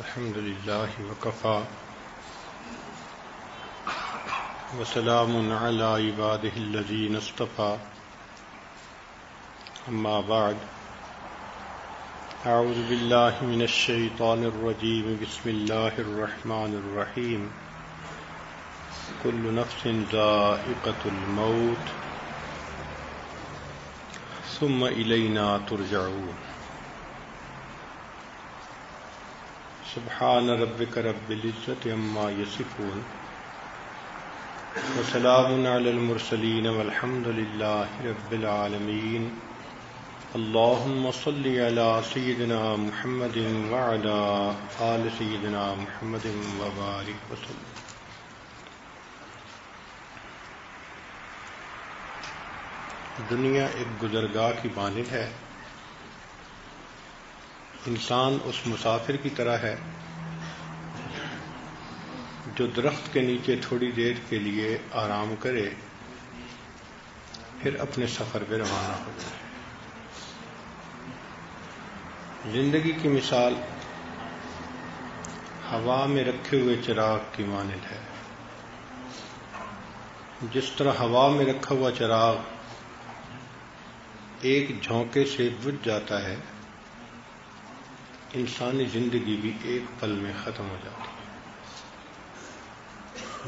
الحمد لله وكفى. وسلام على عباده الذين اصطفى. أما بعد. أعوذ بالله من الشيطان الرجيم. بسم الله الرحمن الرحيم. كل نفس ذائقة الموت. ثم إلينا ترجعون. سبحان ربك رب العزة عما يصفون وسلام على المرسلين والحمد لله رب العالمين اللهم صل على سيدنا محمد وعلى آل سيدنا محمد وبارك وسلم. دنیا ایک گزرگاہ کی مانند ہے انسان اس مسافر کی طرح ہے جو درخت کے نیچے تھوڑی دیر کے لیے آرام کرے، پھر اپنے سفر پہ روانہ ہو جائے۔ زندگی کی مثال، ہوا میں رکھے ہوئے چراغ کی مانند ہے۔ جس طرح ہوا میں رکھا ہوا چراغ ایک جھونکے سے بجھ جاتا ہے انسانی زندگی بھی ایک پل میں ختم ہو جاتی ہے۔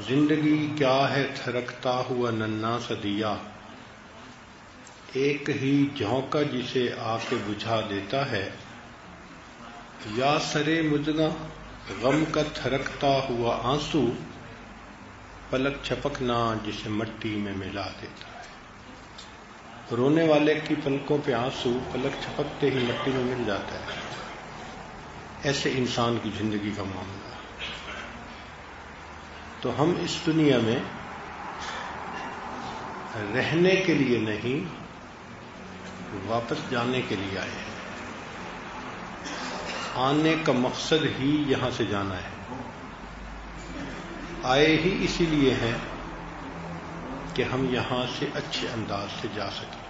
زندگی کیا ہے؟ تھرکتا ہوا ننا سا دیا۔ ایک ہی جھونکا جسے آ کے بجھا دیتا ہے۔ یا سرے مجگا غم کا تھرکتا ہوا آنسو پلک چھپکنا جسے مٹی میں ملا دیتا ہے۔ رونے والے کی پلکوں پہ آنسو پلک چھپکتے ہی مٹی میں مل جاتا ہے۔ ایسے انسان کی زندگی کا معاملہ۔ تو ہم اس دنیا میں رہنے کے لیے نہیں، واپس جانے کے لیے آئے ہیں۔ آنے کا مقصد ہی یہاں سے جانا ہے۔ آئے ہی اسی لیے ہیں کہ ہم یہاں سے اچھے انداز سے جا سکیں۔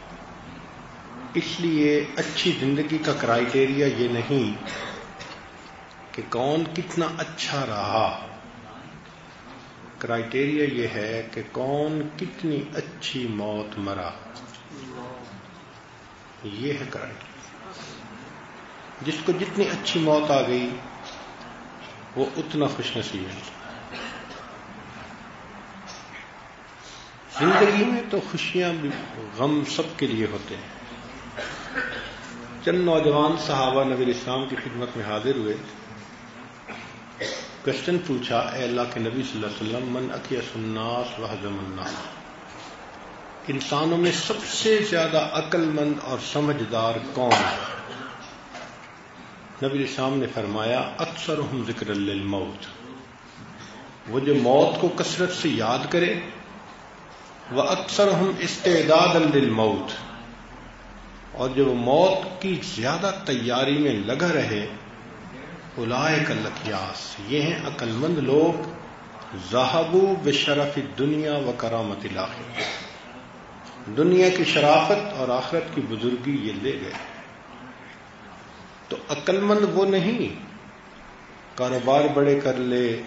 اس لیے اچھی زندگی کا کرائٹیریا یہ نہیں کہ کون کتنا اچھا رہا۔ کرائٹیریا یہ ہے کہ کون کتنی اچھی موت مرا۔ یہ ہے کرائٹیریا جس کو جتنی اچھی موت آ گئی، وہ اتنا خوش نصیب ہے۔ زندگی میں تو خوشیاں بھی غم سب کے لیے ہوتے ہیں۔ چند نوجوان صحابہ نبی اسلام کی خدمت میں حاضر ہوئے۔ کوشچن پوچھا، اے اللہ کے نبی صلی اللہ علیہ وسلم، من اکی سناس وحضم الناس? انسانوں میں سب سے زیادہ عقل مند اور سمجھدار کون ہے؟ نبی اسلام نے فرمایا اکثر ہم ذکر الموت وہ جو موت کو کثرت سے یاد کرے وہ اکثر ہم استعداد الموت اور جو موت کی زیادہ تیاری میں لگا رہے الائے کلکیاس یہ ہیں عقل مند لوگ، ذہبو بشرف دنیا و کرامت علاقے دنیا کی شرافت اور آخرت کی بزرگی یہ لے گئے۔ تو عقل مند وہ نہیں، کاروبار بڑے کر لے،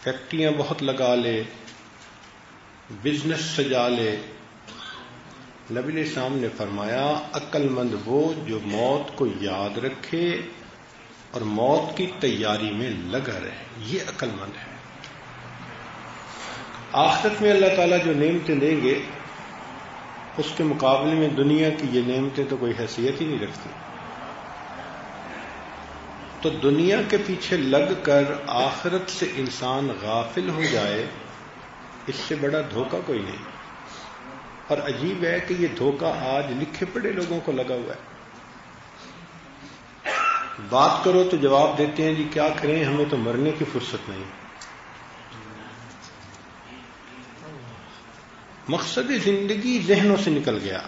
فیکٹریاں بہت لگا لے، بزنس سجا لے نبی السلام نے فرمایا عقل مند وہ جو موت کو یاد رکھے اور موت کی تیاری میں لگا رہے۔ یہ عقل مند ہے۔ آخرت میں اللہ تعالیٰ جو نعمتیں دیں گے، اس کے مقابلے میں دنیا کی یہ نعمتیں تو کوئی حیثیت ہی نہیں رکھتی۔ تو دنیا کے پیچھے لگ کر آخرت سے انسان غافل ہو جائے، اس سے بڑا دھوکہ کوئی نہیں۔ اور عجیب ہے کہ یہ دھوکہ آج لکھے پڑے لوگوں کو لگا ہوا ہے۔ بات کرو تو جواب دیتے ہیں جی کیا کریں؟ ہمیں تو مرنے کی فرصت نہیں۔ مقصد زندگی ذہنوں سے نکل گیا۔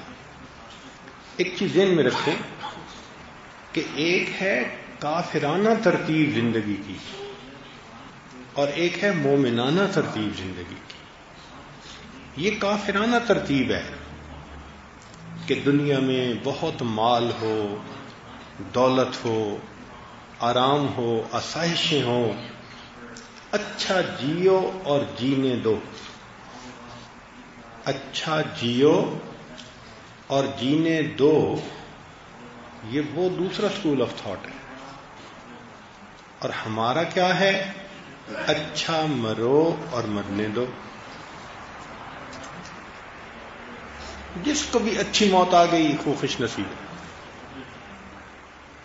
ایک چیز ذہن میں رکھیں کہ ایک ہے کافرانہ ترتیب زندگی کی اور ایک ہے مومنانہ ترتیب زندگی۔ کی یہ کافرانہ ترتیب ہے کہ دنیا میں بہت مال ہو، دولت ہو، آرام ہو، آسائشیں ہوں اچھا جیو اور جینے دو۔ اچھا جیو اور جینے دو، یہ وہ دوسرا اسکول آف تھاٹ ہے۔ اور ہمارا کیا ہے؟ اچھا مرو اور مرنے دو۔ جس کو بھی اچھی موت آ گئی، خوب خوش نصیب۔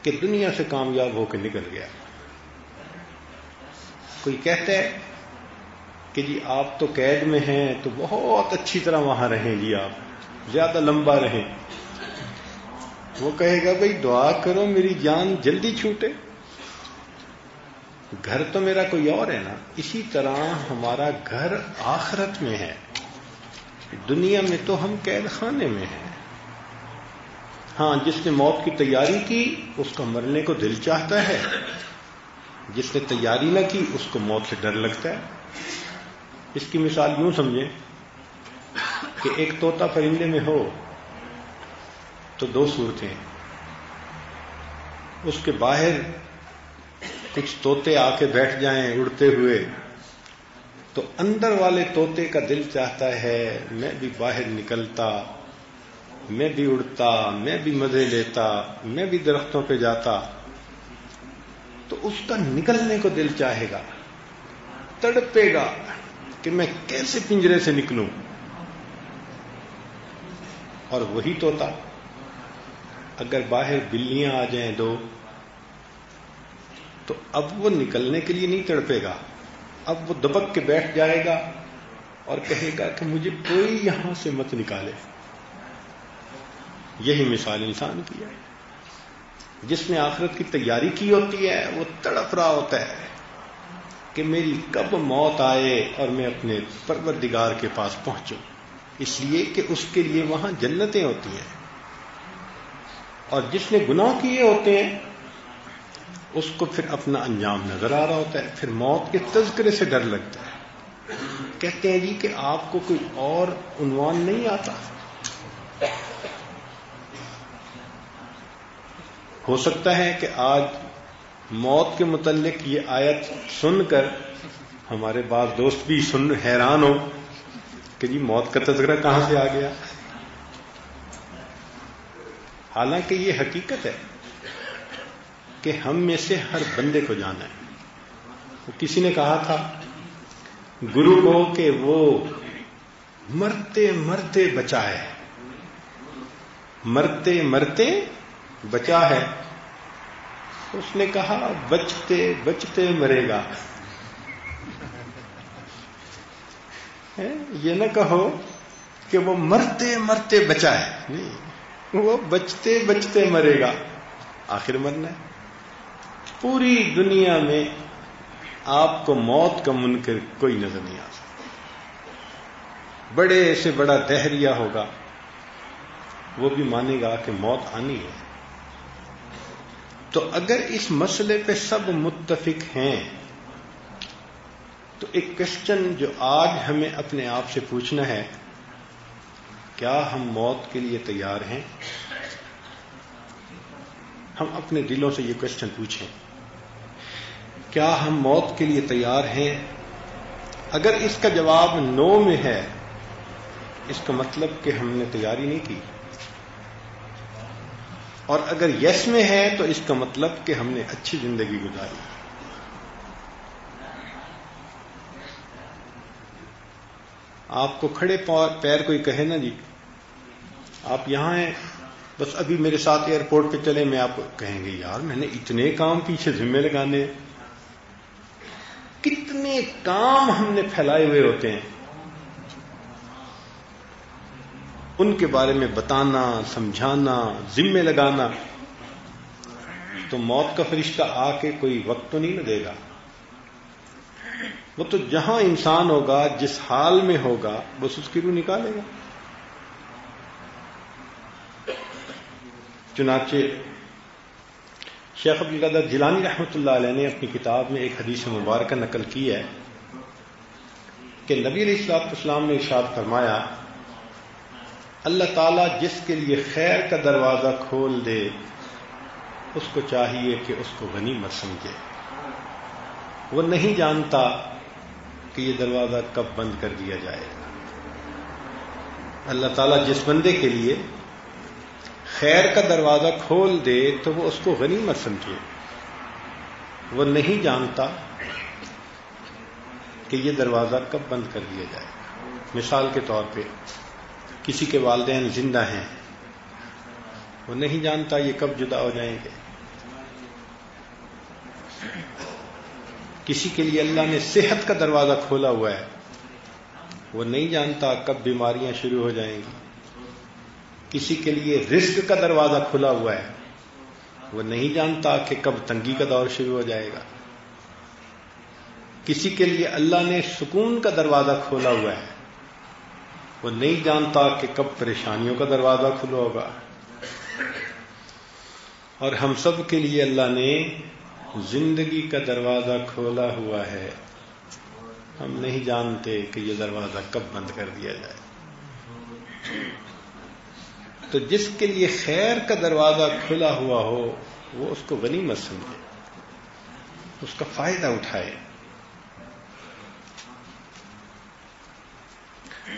کہ دنیا سے کامیاب ہو کے نکل گیا۔ کوئی کہتا ہے کہ جی آپ تو قید میں ہیں، تو بہت اچھی طرح وہاں رہیں جی آپ، زیادہ لمبا رہیں۔ وہ کہے گا، بھائی دعا کرو، میری جان جلدی چھوٹے۔ گھر تو میرا کوئی اور ہے نا، اسی طرح ہمارا گھر آخرت میں ہے۔ دنیا میں تو ہم قید خانے میں ہیں۔ ہاں جس نے موت کی تیاری کی، اس کا مرنے کو دل چاہتا ہے۔ جس نے تیاری نہ کی، اس کو موت سے ڈر لگتا ہے۔ اس کی مثال یوں سمجھیں کہ ایک توتا پرندے میں ہو تو دو صورتیں۔ اس کے باہر کچھ طوطے آ کے بیٹھ جائیں، اڑتے ہوئے۔ تو اندر والے طوطے کا دل چاہتا ہے، میں بھی باہر نکلتا، میں بھی اڑتا، میں بھی مزے لیتا، میں بھی درختوں پہ جاتا۔ تو اس کا نکلنے کو دل چاہے گا، تڑپے گا کہ میں کیسے پنجرے سے نکلوں۔ اور وہی توتا اگر باہر بلیاں آ جائیں دو، تو اب وہ نکلنے کے لیے نہیں تڑپے گا۔ اب وہ دبک کے بیٹھ جائے گا اور کہے گا کہ مجھے کوئی یہاں سے مت نکالے۔ یہی مثال انسان کی ہے۔ جس نے آخرت کی تیاری کی ہوتی ہے، وہ تڑپ رہا ہوتا ہے کہ میری کب موت آئے اور میں اپنے پروردگار کے پاس پہنچوں۔ اس لیے کہ اس کے لیے وہاں جنتیں ہوتی ہیں۔ اور جس نے گناہ کیے ہوتے ہیں اس کو پھر اپنا انجام نظر آ رہا ہوتا ہے، پھر موت کے تذکرے سے ڈر لگتا ہے۔ کہتے ہیں جی کہ آپ کو کوئی اور عنوان نہیں آتا۔ ہو سکتا ہے کہ آج موت کے متعلق یہ آیت سن کر ہمارے بعض دوست بھی سن حیران ہو کہ جی موت کا تذکرہ کہاں سے آ گیا؟ حالانکہ یہ حقیقت ہے۔ کہ ہم میں سے ہر بندے کو جانا ہے۔ کسی نے کہا تھا، گرو کو کہ وہ مرتے مرتے بچا ہے مرتے مرتے بچا ہے۔ اس نے کہا، بچتے بچتے مرے گا۔ یہ نہ کہو کہ وہ مرتے مرتے بچا ہے وہ بچتے بچتے مرے گا۔ آخر مرنا ہے۔ پوری دنیا میں آپ کو موت کا منکر کوئی نظر نہیں آ سکتا۔ بڑے سے بڑا دہریا ہوگا۔ وہ بھی مانے گا کہ موت آنی ہے۔ تو اگر اس مسئلے پہ سب متفق ہیں، تو ایک کوشچن جو آج ہمیں اپنے آپ سے پوچھنا ہے، کیا ہم موت کے لیے تیار ہیں؟ ہم اپنے دلوں سے یہ کوشچن پوچھیں۔ کیا ہم موت کے لیے تیار ہیں؟ اگر اس کا جواب نو میں ہے، اس کا مطلب کہ ہم نے تیاری نہیں کی۔ اور اگر یس میں ہے، تو اس کا مطلب کہ ہم نے اچھی زندگی گزاری۔ آپ کو کھڑے پیر کوئی کہے نا جی آپ یہاں ہیں، بس ابھی میرے ساتھ ایئرپورٹ پہ چلے میں آپ کہیں گے، یار میں نے اتنے کام پیچھے ذمے لگانے۔ کتنے کام ہم نے پھیلائے ہوئے ہوتے ہیں۔ ان کے بارے میں بتانا، سمجھانا، ذمے لگانا، تو موت کا فرشتہ آ کے کوئی وقت تو نہیں لگے گا۔ وہ تو جہاں انسان ہوگا، جس حال میں ہوگا، بس اس کی روح نکالے گا۔ چنانچہ شیخ عبدالقدر جیلانی رحمۃ اللہ علیہ نے اپنی کتاب میں ایک حدیث مبارکہ نقل کی ہے کہ نبی علیہ السلاط اسلام نے ارشاد فرمایا، اللہ تعالیٰ جس کے لیے خیر کا دروازہ کھول دے، اس کو چاہیے کہ اس کو غنی مت سمجھے۔ وہ نہیں جانتا کہ یہ دروازہ کب بند کر دیا جائے گا۔ اللہ تعالیٰ جس بندے کے لیے خیر کا دروازہ کھول دے تو وہ اس کو غنی مت سمجھے۔ وہ نہیں جانتا کہ یہ دروازہ کب بند کر دیا جائے۔ مثال کے طور پہ، کسی کے والدین زندہ ہیں، وہ نہیں جانتا یہ کب جدا ہو جائیں گے۔ کسی کے لیے اللہ نے صحت کا دروازہ کھولا ہوا ہے، وہ نہیں جانتا کب بیماریاں شروع ہو جائیں گی۔ کسی کے لیے رزق کا دروازہ کھلا ہوا ہے، وہ نہیں جانتا کہ کب تنگی کا دور شروع ہو جائے گا۔ کسی کے لیے اللہ نے سکون کا دروازہ کھولا ہوا ہے، وہ نہیں جانتا کہ کب پریشانیوں کا دروازہ کھلا ہوگا۔ اور ہم سب کے لیے اللہ نے زندگی کا دروازہ کھولا ہوا ہے۔ ہم نہیں جانتے کہ یہ دروازہ کب بند کر دیا جائے۔ تو جس کے لیے خیر کا دروازہ کھلا ہوا ہو، وہ اس کو غنی مت سمجھے، اس کا فائدہ اٹھائے۔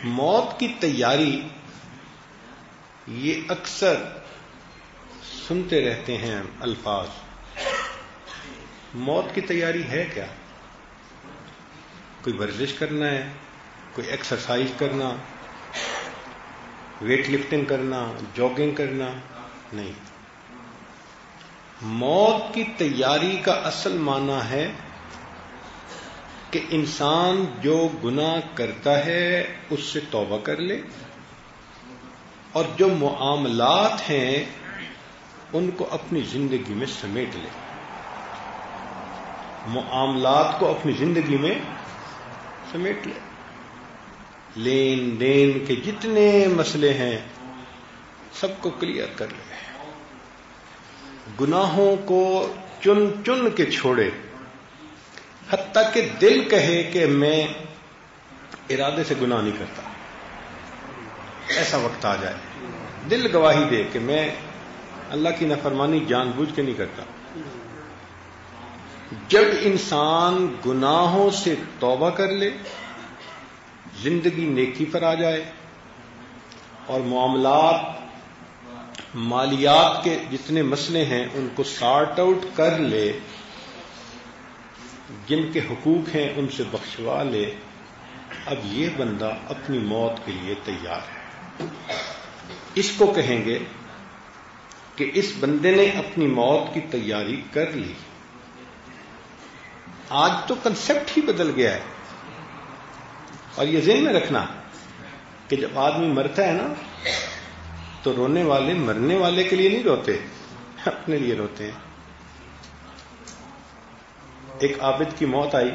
موت کی تیاری، یہ اکثر سنتے رہتے ہیں الفاظ۔ موت کی تیاری ہے کیا؟ کوئی ورزش کرنا ہے، کوئی ایکسرسائز کرنا۔ ویٹ لفٹنگ کرنا، جاگنگ کرنا نہیں۔ موت کی تیاری کا اصل معنی ہے کہ انسان جو گناہ کرتا ہے، اس سے توبہ کر لے۔ اور جو معاملات ہیں، ان کو اپنی زندگی میں سمیٹ لے۔ معاملات کو اپنی زندگی میں سمیٹ لے۔ لین دین کے جتنے مسئلے ہیں، سب کو کلیئر کر لے گناہوں کو چن چن کے چھوڑے۔ حتیٰ کہ دل کہے کہ میں ارادے سے گناہ نہیں کرتا۔ ایسا وقت آ جائے۔ دل گواہی دے کہ میں اللہ کی نفرمانی جان بوجھ کے نہیں کرتا۔ جب انسان گناہوں سے توبہ کر لے زندگی نیکی پر آ جائے اور معاملات مالیات کے جتنے مسئلے ہیں ان کو سارٹ آؤٹ کر لے، جن کے حقوق ہیں ان سے بخشوا لے، اب یہ بندہ اپنی موت کے لیے تیار ہے۔ اس کو کہیں گے کہ اس بندے نے اپنی موت کی تیاری کر لی۔ آج تو کنسپٹ ہی بدل گیا ہے۔ اور یہ ذہن میں رکھنا کہ جب آدمی مرتا ہے نا، تو رونے والے مرنے والے کے لیے نہیں روتے، اپنے لیے روتے ہیں۔ ایک عابد کی موت آئی۔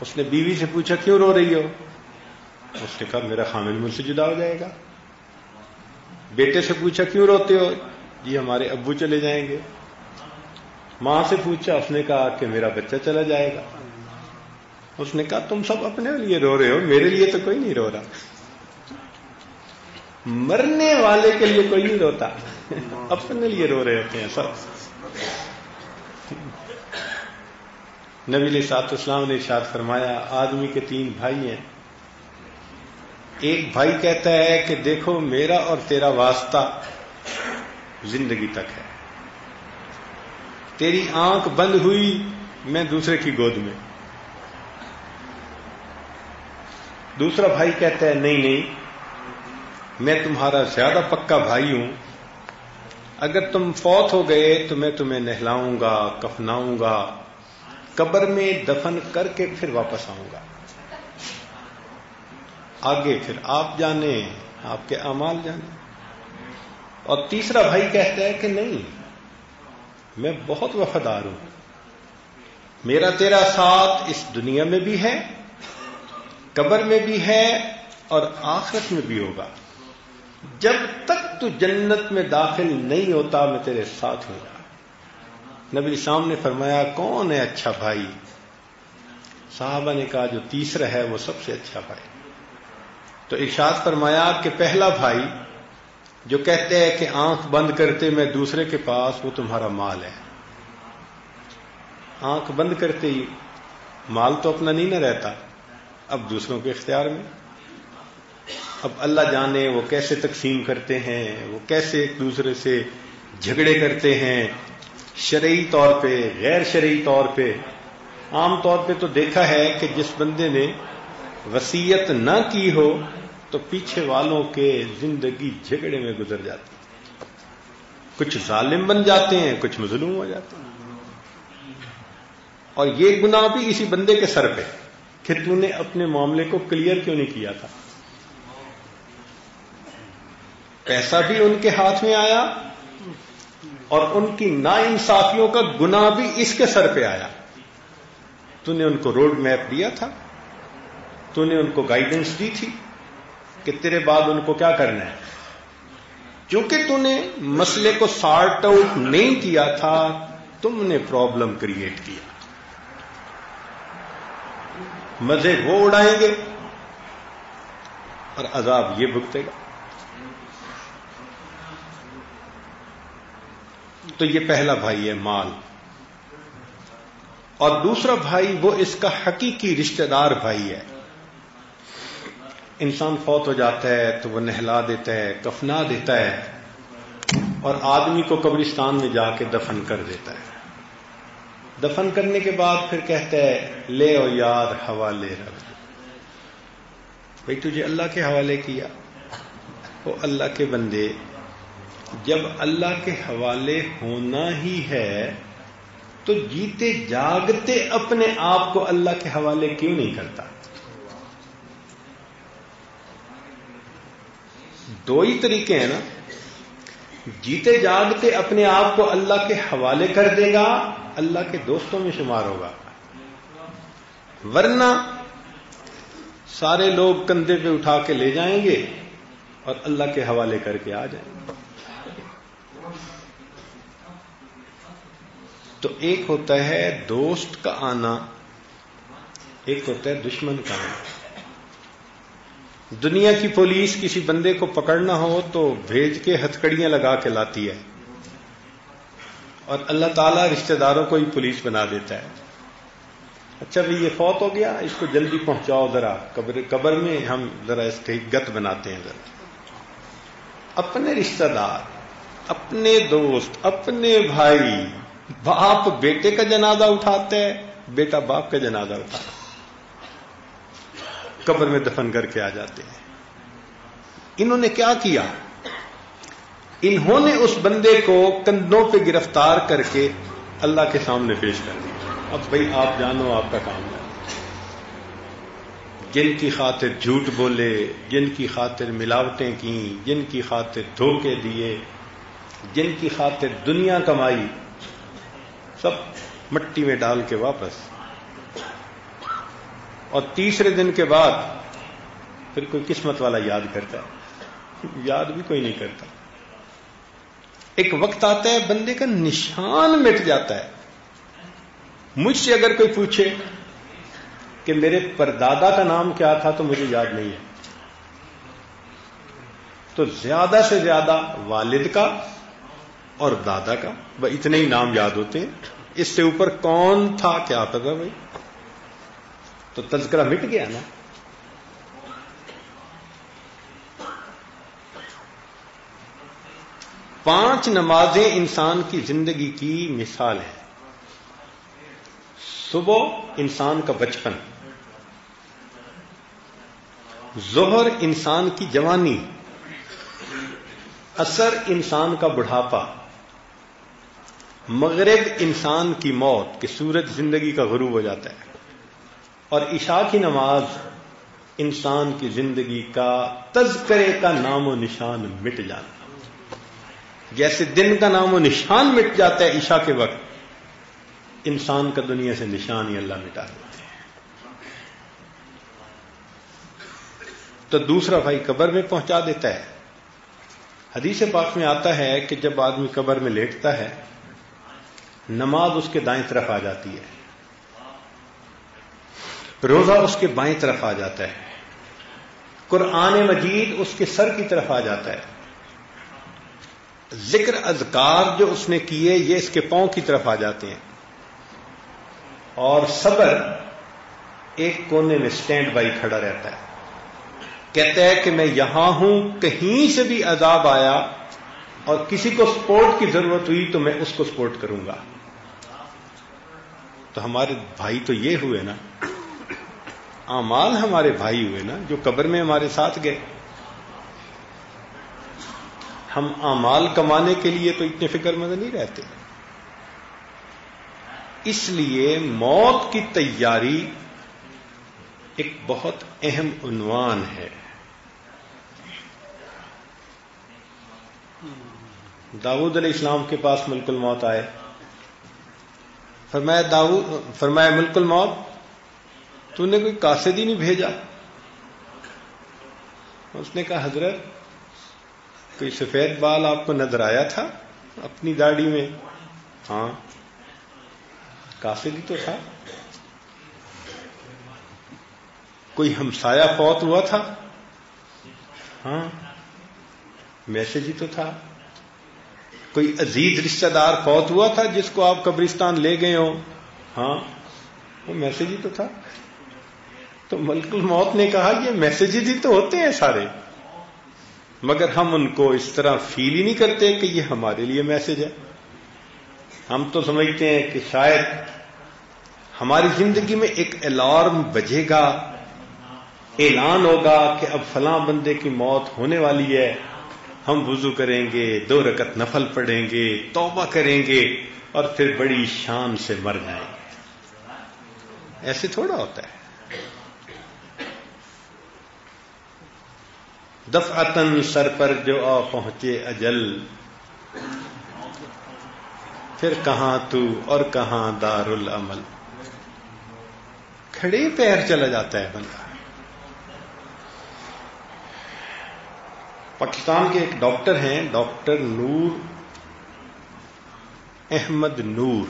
اس نے بیوی سے پوچھا، کیوں رو رہی ہو؟ اس نے کہا، میرا خامد مجھ سے جدا ہو جائے گا۔ بیٹے سے پوچھا، کیوں روتے ہو؟ جی ہمارے ابو چلے جائیں گے۔ ماں سے پوچھا، اس نے کہا کہ میرا بچہ چلا جائے گا۔ اس نے کہا، تم سب اپنے لیے رو رہے ہو، میرے لیے تو کوئی نہیں رو رہا۔ مرنے والے کے لیے کوئی نہیں روتا۔ اپنے لیے رو رہے ہوتے ہیں سب۔ نبی علیہ سات اسلام نے ارشاد فرمایا، آدمی کے تین بھائی ہیں۔ ایک بھائی کہتا ہے کہ دیکھو، میرا اور تیرا واسطہ زندگی تک ہے۔ تیری آنکھ بند ہوئی، میں دوسرے کی گود میں۔ دوسرا بھائی کہتا ہے، نہیں نہیں، میں تمہارا زیادہ پکا بھائی ہوں۔ اگر تم فوت ہو گئے تو میں تمہیں نہلاؤں گا، کفناؤں گا، قبر میں دفن کر کے پھر واپس آؤں گا۔ آگے پھر آپ جانے، آپ کے امال جانے۔ اور تیسرا بھائی کہتا ہے کہ نہیں، میں بہت وفادار ہوں۔ میرا تیرا ساتھ اس دنیا میں بھی ہے قبر میں بھی ہے اور آخرت میں بھی ہوگا۔ جب تک تو جنت میں داخل نہیں ہوتا، میں تیرے ساتھ ہوں۔ گا نبی شام نے فرمایا، کون ہے اچھا بھائی؟ صحابہ نے کہا، جو تیسرا ہے، وہ سب سے اچھا بھائی۔ تو ارشاد فرمایا کہ پہلا بھائی جو کہتے ہیں کہ آنکھ بند کرتے میں دوسرے کے پاس، وہ تمہارا مال ہے۔ آنکھ بند کرتے ہی مال تو اپنا نہیں نہ رہتا۔ اب دوسروں کے اختیار میں؟ اب اللہ جانے وہ کیسے تقسیم کرتے ہیں، وہ کیسے ایک دوسرے سے جھگڑے کرتے ہیں؟ شرعی طور پہ، غیر شرعی طور پہ۔ عام طور پہ تو دیکھا ہے کہ جس بندے نے وسیعت نہ کی ہو تو پیچھے والوں کے زندگی جھگڑے میں گزر جاتی۔ کچھ ظالم بن جاتے ہیں، کچھ مظلوم ہو جاتے ہیں۔ اور یہ گناہ بھی اسی بندے کے سر پہ۔ کہ تو نے اپنے معاملے کو کلیئر کیوں نہیں کیا تھا؟ پیسہ بھی ان کے ہاتھ میں آیا اور ان کی نا انصافیوں کا گنا بھی اس کے سر پہ آیا۔ تو نے ان کو روڈ میپ دیا تھا۔ تو نے ان کو گائیڈنس دی تھی کہ تیرے بعد ان کو کیا کرنا ہے۔ کیونکہ تو نے مسئلے کو سارٹ آؤٹ نہیں کیا تھا، تم نے پرابلم کریٹ کیا۔ مزے وہ اڑائیں گے اور عذاب یہ بھگتے گا۔ تو یہ پہلا بھائی ہے مال۔ اور دوسرا بھائی وہ اس کا حقیقی رشتہ دار بھائی ہے۔ انسان فوت ہو جاتا ہے تو وہ نہلا دیتا ہے، کفنا دیتا ہے اور آدمی کو قبرستان میں جا کے دفن کر دیتا ہے۔ دفن کرنے کے بعد پھر کہتا ہے لے او یار، حوالے رکھ۔ بھائی تجھے اللہ کے حوالے کیا؟ وہ اللہ کے بندے، جب اللہ کے حوالے ہونا ہی ہے، تو جیتے جاگتے اپنے آپ کو اللہ کے حوالے کیوں نہیں کرتا؟ دو ہی طریقے ہیں نا۔ جیتے جاگتے اپنے آپ کو اللہ کے حوالے کر دے گا اللہ کے دوستوں میں شمار ہوگا۔ ورنہ سارے لوگ کندھے پہ اٹھا کے لے جائیں گے اور اللہ کے حوالے کر کے آ جائیں گے۔ تو ایک ہوتا ہے دوست کا آنا، ایک ہوتا ہے دشمن کا آنا۔ دنیا کی پولیس کسی بندے کو پکڑنا ہو تو بھیج کے ہتکڑیاں لگا کے لاتی ہے۔ اور اللہ تعالیٰ رشتہ داروں کو ہی پولیس بنا دیتا ہے۔ اچھا بھائی یہ فوت ہو گیا، اس کو جلدی پہنچاؤ ذرا۔ قبر قبر میں ہم ذرا اس کی گت بناتے ہیں ذرا۔ اپنے رشتہ دار، اپنے دوست، اپنے بھائی، باپ بیٹے کا جنازہ اٹھاتے ہے بیٹا باپ کا جنازہ اٹھاتا قبر میں دفن کر کے آ جاتے ہیں۔ انہوں نے کیا کیا؟ انہوں نے اس بندے کو کندھوں پہ گرفتار کر کے اللہ کے سامنے پیش کر دیا۔ اب بھائی آپ جانو، آپ کا کام ہے۔ جن کی خاطر جھوٹ بولے، جن کی خاطر ملاوٹیں کی جن کی خاطر دھوکے دیے، جن کی خاطر دنیا کمائی، سب مٹی میں ڈال کے واپس۔ اور تیسرے دن کے بعد پھر کوئی قسمت والا یاد کرتا ہے۔ یاد بھی کوئی نہیں کرتا۔ ایک وقت آتا ہے، بندے کا نشان مٹ جاتا ہے۔ مجھ سے اگر کوئی پوچھے کہ میرے پردادا کا نام کیا تھا تو مجھے یاد نہیں ہے۔ تو زیادہ سے زیادہ والد کا اور دادا کا اتنے ہی نام یاد ہوتے ہیں۔ اس سے اوپر کون تھا؟ کیا پتا بھائی۔ تو تذکرہ مٹ گیا نا۔ پانچ نمازیں انسان کی زندگی کی مثال ہے صبح انسان کا بچپن۔ ظہر انسان کی جوانی۔ اثر انسان کا بڑھاپا۔ مغرب انسان کی موت کہ سورج زندگی کا غروب ہو جاتا ہے۔ اور عشاء کی نماز انسان کی زندگی کا تذکرے کا نام و نشان مٹ جانا جیسے دن کا نام و نشان مٹ جاتا ہے عشاء کے وقت، انسان کا دنیا سے نشان ہی اللہ مٹا دیتے ہیں تو دوسرا بھائی قبر میں پہنچا دیتا ہے۔ حدیث پاک میں آتا ہے کہ جب آدمی قبر میں لیٹتا ہے، نماز اس کے دائیں طرف آ جاتی ہے۔ روزہ اس کے بائیں طرف آ جاتا ہے۔ قرآن مجید اس کے سر کی طرف آ جاتا ہے۔ ذکر اذکار جو اس نے کیے، یہ اس کے پاؤں کی طرف آ جاتے ہیں۔ اور صبر ایک کونے میں سٹینڈ بائی کھڑا رہتا ہے۔ کہتا ہے کہ میں یہاں ہوں، کہیں سے بھی عذاب آیا اور کسی کو سپورٹ کی ضرورت ہوئی تو میں اس کو سپورٹ کروں گا۔ تو ہمارے بھائی تو یہ ہوئے نا۔ امال ہمارے بھائی ہوئے نا جو قبر میں ہمارے ساتھ گئے۔ ہم امال کمانے کے لیے تو اتنے فکر مند نہیں رہتے۔ اس لیے موت کی تیاری ایک بہت اہم عنوان ہے۔ داود علیہ السلام کے پاس ملک الموت آئے۔ فرمایا داود فرمایا، ملک الموت، تو نے کوئی کاسد ہی نہیں بھیجا۔ اس نے کہا، حضرت کوئی سفید بال آپ کو نظر آیا تھا اپنی داڑھی میں؟ ہاں۔ کاسد ہی تو تھا۔ کوئی ہمسایا فوت ہوا تھا؟ ہاں۔ میسج ہی تو تھا۔ کوئی عزیز رشتہ دار فوت ہوا تھا جس کو آپ قبرستان لے گئے ہو ہاں۔ وہ میسج ہی تو تھا۔ تو ملک الموت نے کہا یہ میسجز ہی تو ہوتے ہیں سارے۔ مگر ہم ان کو اس طرح فیل ہی نہیں کرتے کہ یہ ہمارے لیے میسج ہے۔ ہم تو سمجھتے ہیں کہ شاید ہماری زندگی میں ایک الارم بجے گا، اعلان ہوگا کہ اب فلاں بندے کی موت ہونے والی ہے۔ ہم وضو کریں گے، دو رکت نفل پڑھیں گے، توبہ کریں گے اور پھر بڑی شان سے مر جائیں گے۔ ایسے تھوڑا ہوتا ہے۔ دفعتن سر پر جو آ پہنچے اجل۔ پھر کہاں تو اور کہاں دار العمل کھڑے پیر چلا جاتا ہے بندہ۔ پاکستان کے ایک ڈاکٹر ہیں، ڈاکٹر نور احمد نور۔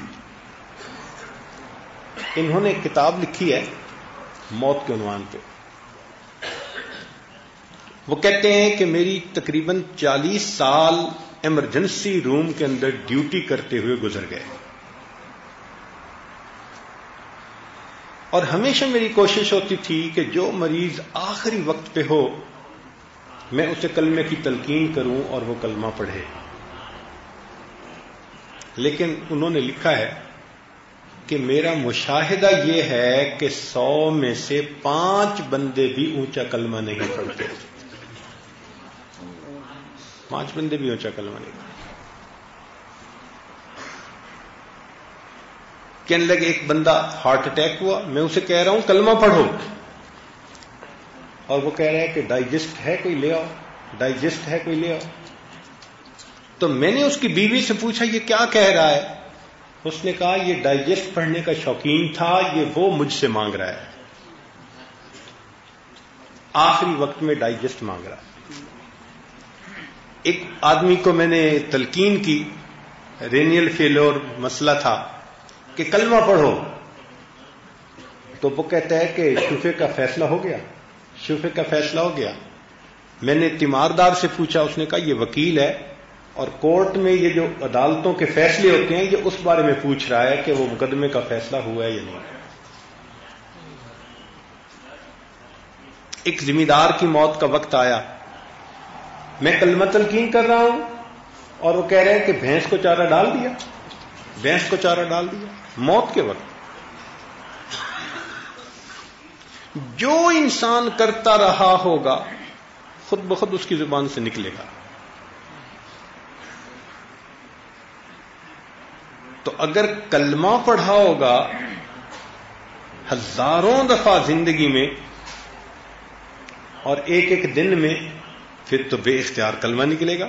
انہوں نے ایک کتاب لکھی ہے موت کے عنوان پہ۔ وہ کہتے ہیں کہ میری تقریباً چالیس سال ایمرجنسی روم کے اندر ڈیوٹی کرتے ہوئے گزر گئے۔ اور ہمیشہ میری کوشش ہوتی تھی کہ جو مریض آخری وقت پہ ہو، میں اسے کلمے کی تلقین کروں اور وہ کلمہ پڑھے۔ لیکن انہوں نے لکھا ہے کہ میرا مشاہدہ یہ ہے کہ سو میں سے پانچ بندے بھی اونچا کلمہ نہیں پڑھتے۔ پانچ بندے بھی اونچا کلمہ نہیں کہنے لگے ایک بندہ ہارٹ اٹیک ہوا، میں اسے کہہ رہا ہوں، کلمہ پڑھو۔ اور وہ کہہ رہے ہیں کہ ڈائجسٹ ہے کوئی لے آؤ، ڈائجسٹ ہے کوئی لے آؤ۔ تو میں نے اس کی بیوی سے پوچھا، یہ کیا کہہ رہا ہے؟ اس نے کہا، یہ ڈائجسٹ پڑھنے کا شوقین تھا، یہ وہ مجھ سے مانگ رہا ہے۔ آخری وقت میں ڈائجسٹ مانگ رہا ہے۔ ایک آدمی کو میں نے تلقین کی، رینیل فیلور مسئلہ تھا کہ کلمہ پڑھو۔ تو وہ کہتا ہے کہ شفے کا فیصلہ ہو گیا، شفے کا فیصلہ ہو گیا۔ میں نے تیماردار سے پوچھا، اس نے کہا، یہ وکیل ہے اور کورٹ میں یہ جو عدالتوں کے فیصلے ہوتے ہیں، یہ اس بارے میں پوچھ رہا ہے کہ وہ مقدمے کا فیصلہ ہوا ہے یا نہیں۔ ایک ذمہ دار کی موت کا وقت آیا۔ میں کلمہ تلقین کر رہا ہوں اور وہ کہہ رہے ہیں کہ بھینس کو چارہ ڈال دیا۔ بھینس کو چارہ ڈال دیا۔ موت کے وقت۔ جو انسان کرتا رہا ہوگا، خود بخود اس کی زبان سے نکلے گا۔ تو اگر کلمہ پڑھا ہوگا، ہزاروں دفعہ زندگی میں اور ایک ایک دن میں پھر تو بے اختیار کلمہ نکلے گا۔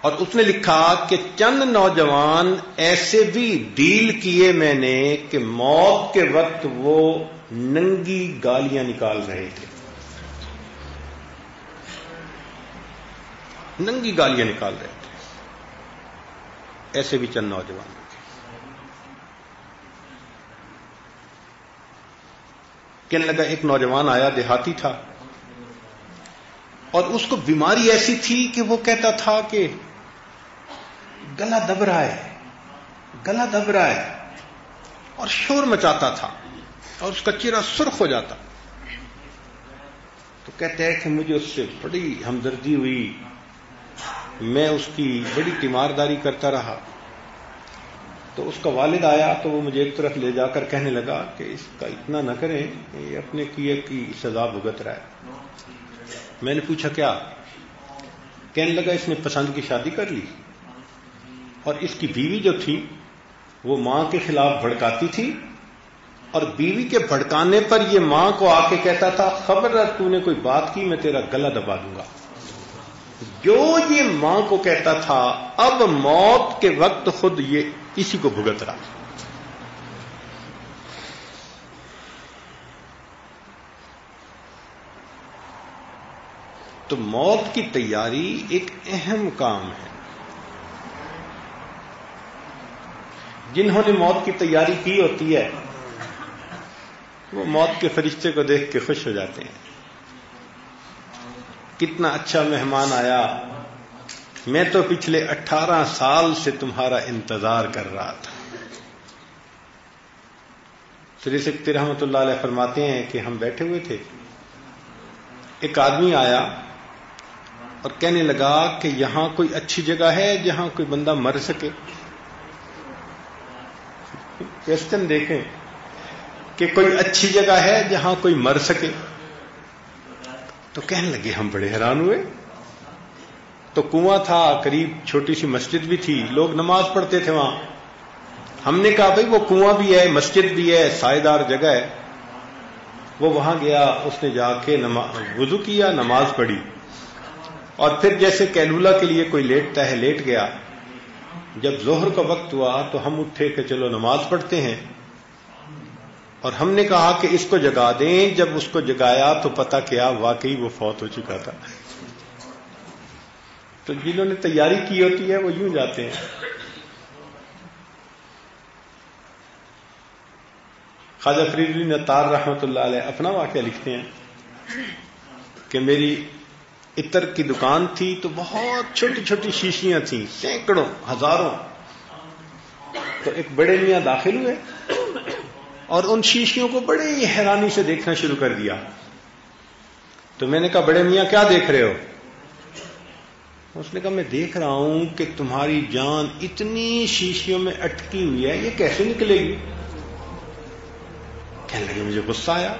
اور اس نے لکھا کہ چند نوجوان ایسے بھی ڈیل کیے میں نے کہ موت کے وقت وہ ننگی گالیاں نکال رہے تھے۔ ننگی گالیاں نکال رہے تھے۔ ایسے بھی چند نوجوان۔ کہنے لگا، ایک نوجوان آیا، دیہاتی تھا۔ اور اس کو بیماری ایسی تھی کہ وہ کہتا تھا کہ گلا دب رہا ہے گلا دب رہا ہے اور شور مچاتا تھا اور اس کا چہرہ سرخ ہو جاتا۔ تو کہتے ہیں کہ مجھے اس سے بڑی ہمدردی ہوئی۔ میں اس کی بڑی تیمارداری کرتا رہا۔ تو اس کا والد آیا تو وہ مجھے ایک طرف لے جا کر کہنے لگا کہ اس کا اتنا نہ کریں، یہ اپنے کیے کی سزا بھگت رہا ہے۔ میں نے پوچھا، کیا؟ کہنے لگا، اس نے پسند کی شادی کر لی۔ اور اس کی بیوی جو تھی، وہ ماں کے خلاف بھڑکاتی تھی۔ اور بیوی کے بھڑکانے پر یہ ماں کو آ کے کہتا تھا، خبر تو نے کوئی بات کی، میں تیرا گلا دبا دوں گا۔ جو یہ ماں کو کہتا تھا، اب موت کے وقت خود یہ اسی کو بھگت رہا۔ تو موت کی تیاری ایک اہم کام ہے۔ جنہوں نے موت کی تیاری کی ہوتی ہے، وہ موت کے فرشتے کو دیکھ کے خوش ہو جاتے ہیں۔ کتنا اچھا مہمان آیا۔ میں تو پچھلے اٹھارہ سال سے تمہارا انتظار کر رہا تھا۔ سری سکتی رحمت اللہ علیہ فرماتے ہیں کہ ہم بیٹھے ہوئے تھے۔ ایک آدمی آیا اور کہنے لگا کہ یہاں کوئی اچھی جگہ ہے جہاں کوئی بندہ مر سکے۔ کوشچن دیکھیں کہ کوئی اچھی جگہ ہے جہاں کوئی مر سکے۔ تو کہنے لگے، ہم بڑے حیران ہوئے۔ تو کنواں تھا، قریب چھوٹی سی مسجد بھی تھی۔ لوگ نماز پڑھتے تھے وہاں۔ ہم نے کہا، بھائی، وہ کنواں بھی ہے، مسجد بھی ہے سائے دار جگہ ہے۔ وہ وہاں گیا، اس نے جا کے وضو کیا، نماز پڑھی۔ اور پھر جیسے کیلولا کے لیے کوئی لیٹتا ہے لیٹ گیا۔ جب ظہر کا وقت ہوا، تو ہم اٹھے کہ چلو نماز پڑھتے ہیں۔ اور ہم نے کہا کہ اس کو جگا دیں، جب اس کو جگایا تو پتا کیا واقعی وہ فوت ہو چکا تھا۔ تو جنہوں نے تیاری کی ہوتی ہے وہ یوں جاتے ہیں۔ خواجہ فرید نتار رحمت اللہ علیہ اپنا واقعہ لکھتے ہیں کہ میری عطر کی دکان تھی تو بہت چھوٹی چھوٹی شیشیاں تھیں، سینکڑوں، ہزاروں۔ تو ایک بڑے میاں داخل ہوئے۔ اور ان شیشیوں کو بڑی حیرانی سے دیکھنا شروع کر دیا۔ تو میں نے کہا، بڑے میاں، کیا دیکھ رہے ہو؟ اس نے کہا، میں دیکھ رہا ہوں کہ تمہاری جان اتنی شیشیوں میں اٹکی ہوئی ہے، یہ کیسے نکلے گی؟ کہنے لگے، مجھے غصہ آیا۔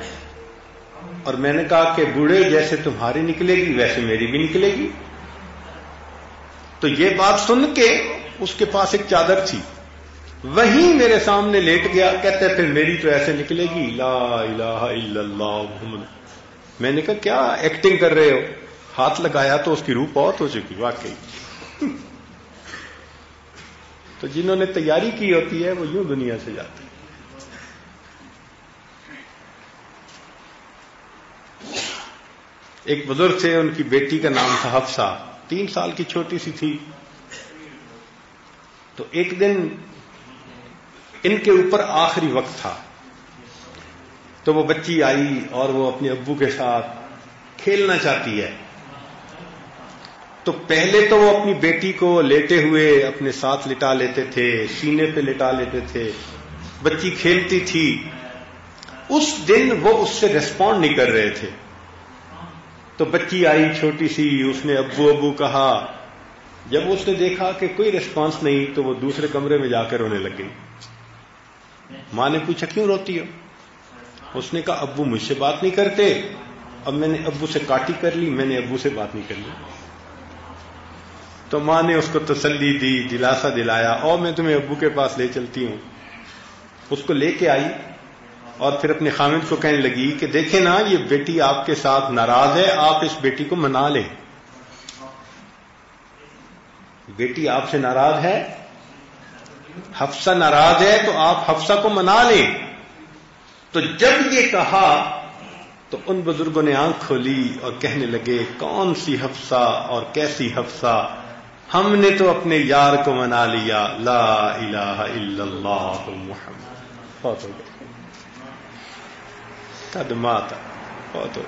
اور میں نے کہا کہ بوڑھے جیسے تمہاری نکلے گی، ویسے میری بھی نکلے گی۔ تو یہ بات سن کے اس کے پاس ایک چادر تھی۔ وہی میرے سامنے لیٹ گیا، کہتے پھر میری تو ایسے نکلے گی، لا الہ الا اللہ محمد۔ میں نے کہا، کیا ایکٹنگ کر رہے ہو؟ ہاتھ لگایا تو اس کی روح بہت ہو چکی، واقعی۔ تو جنہوں نے تیاری کی ہوتی ہے، وہ یوں دنیا سے جاتے ہیں۔ ایک بزرگ تھے، ان کی بیٹی کا نام تھا حفصہ۔ تین سال کی چھوٹی سی تھی۔ تو ایک دن ان کے اوپر آخری وقت تھا۔ تو وہ بچی آئی اور وہ اپنے ابو کے ساتھ کھیلنا چاہتی ہے۔ تو پہلے تو وہ اپنی بیٹی کو لیٹے ہوئے اپنے ساتھ لٹا لیتے تھے، سینے پہ لٹا لیتے تھے۔ بچی کھیلتی تھی۔ اس دن وہ اس سے ریسپونڈ نہیں کر رہے تھے۔ تو بچی آئی چھوٹی سی، اس نے ابو ابو کہا۔ جب اس نے دیکھا کہ کوئی ریسپانس نہیں، تو وہ دوسرے کمرے میں جا کر رونے لگ گئی۔ ماں نے پوچھا، کیوں روتی ہو؟ اس نے کہا، ابو مجھ سے بات نہیں کرتے. اب میں نے ابو سے کاٹی کر لی، میں نے ابو سے بات نہیں کر لی۔ تو ماں نے اس کو تسلی دی، دلاسا دلایا، اور میں تمہیں ابو کے پاس لے چلتی ہوں. اس کو لے کے آئی اور پھر اپنے خامد کو کہنے لگی کہ دیکھیں نا، یہ بیٹی آپ کے ساتھ ناراض ہے، آپ اس بیٹی کو منا لیں۔ بیٹی آپ سے ناراض ہے حفصہ ناراض ہے تو آپ حفصہ کو منا لیں۔ تو جب یہ کہا تو ان بزرگوں نے آنکھ کھولی اور کہنے لگے، کون سی حفصہ اور کیسی حفصہ؟ ہم نے تو اپنے یار کو منا لیا۔ لا الہ الا اللہ محمد۔ صدمات بہت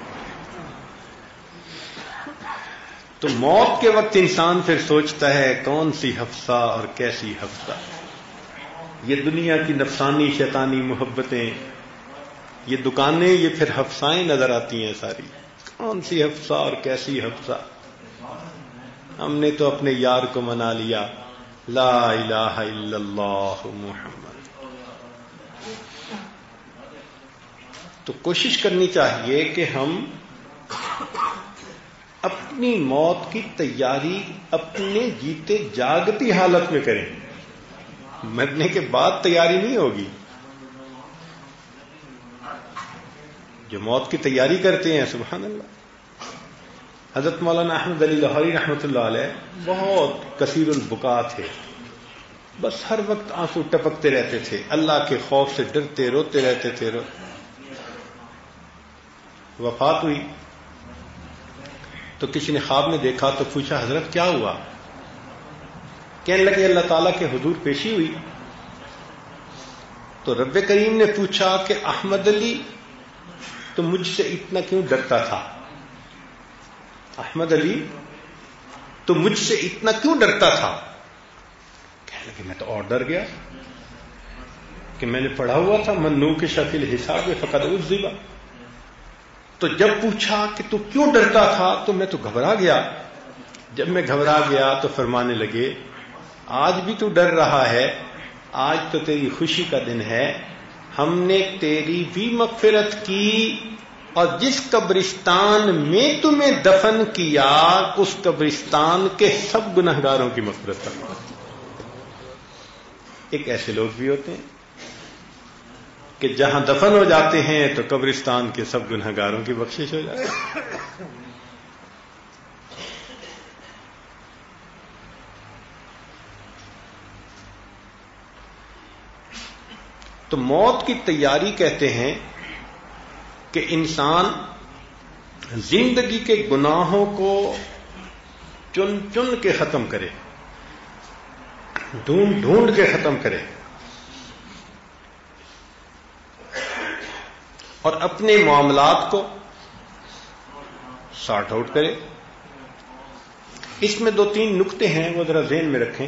تو موت کے وقت انسان پھر سوچتا ہے، کون سی حفصہ اور کیسی حفصہ؟ یہ دنیا کی نفسانی شیطانی محبتیں، یہ دکانیں، یہ پھر حفصائیں نظر آتی ہیں ساری۔ کون سی حفصہ اور کیسی حفصہ؟ ہم نے تو اپنے یار کو منا لیا۔ لا الہ الا اللہ محمد۔ تو کوشش کرنی چاہیے کہ ہم اپنی موت کی تیاری، اپنے جیتے جاگتی حالت میں کریں۔ مرنے کے بعد تیاری نہیں ہوگی۔ جو موت کی تیاری کرتے ہیں، سبحان اللہ۔ حضرت مولانا احمد علی لاہوری رحمۃ اللہ علیہ بہت کثیر البکا تھے۔ بس ہر وقت آنسو ٹپکتے رہتے تھے۔ اللہ کے خوف سے ڈرتے، روتے رہتے تھے۔ رو وفات ہوئی۔ تو کسی نے خواب میں دیکھا تو پوچھا، حضرت، کیا ہوا؟ کہنے لگے اللہ تعالیٰ کے حضور پیشی ہوئی۔ تو رب کریم نے پوچھا کہ احمد علی، تو مجھ سے اتنا کیوں ڈرتا تھا؟ احمد علی، تو مجھ سے اتنا کیوں ڈرتا تھا؟ کہنے لگے، میں تو اور ڈر گیا کہ میں نے پڑھا ہوا تھا منو کے شکل حساب فقط اس تو جب پوچھا کہ تو کیوں ڈرتا تھا، تو میں تو گھبرا گیا۔ جب میں گھبرا گیا تو فرمانے لگے آج بھی تو ڈر رہا ہے، آج تو تیری خوشی کا دن ہے۔ ہم نے تیری بھی مغفرت کی اور جس قبرستان میں تمہیں دفن کیا، اس قبرستان کے سب گناہ گاروں کی مغفرت کرنا ایک ایسے لوگ بھی ہوتے ہیں کہ جہاں دفن ہو جاتے ہیں تو قبرستان کے سب گناہ گاروں کی بخشش ہو جاتی ہے۔ تو موت کی تیاری کہتے ہیں کہ انسان زندگی کے گناہوں کو چن چن کے ختم کرے، ڈھونڈ ڈھونڈ کے ختم کرے اور اپنے معاملات کو سارٹ آؤٹ کرے۔ اس میں دو تین نقطے ہیں وہ ذرا ذہن میں رکھیں،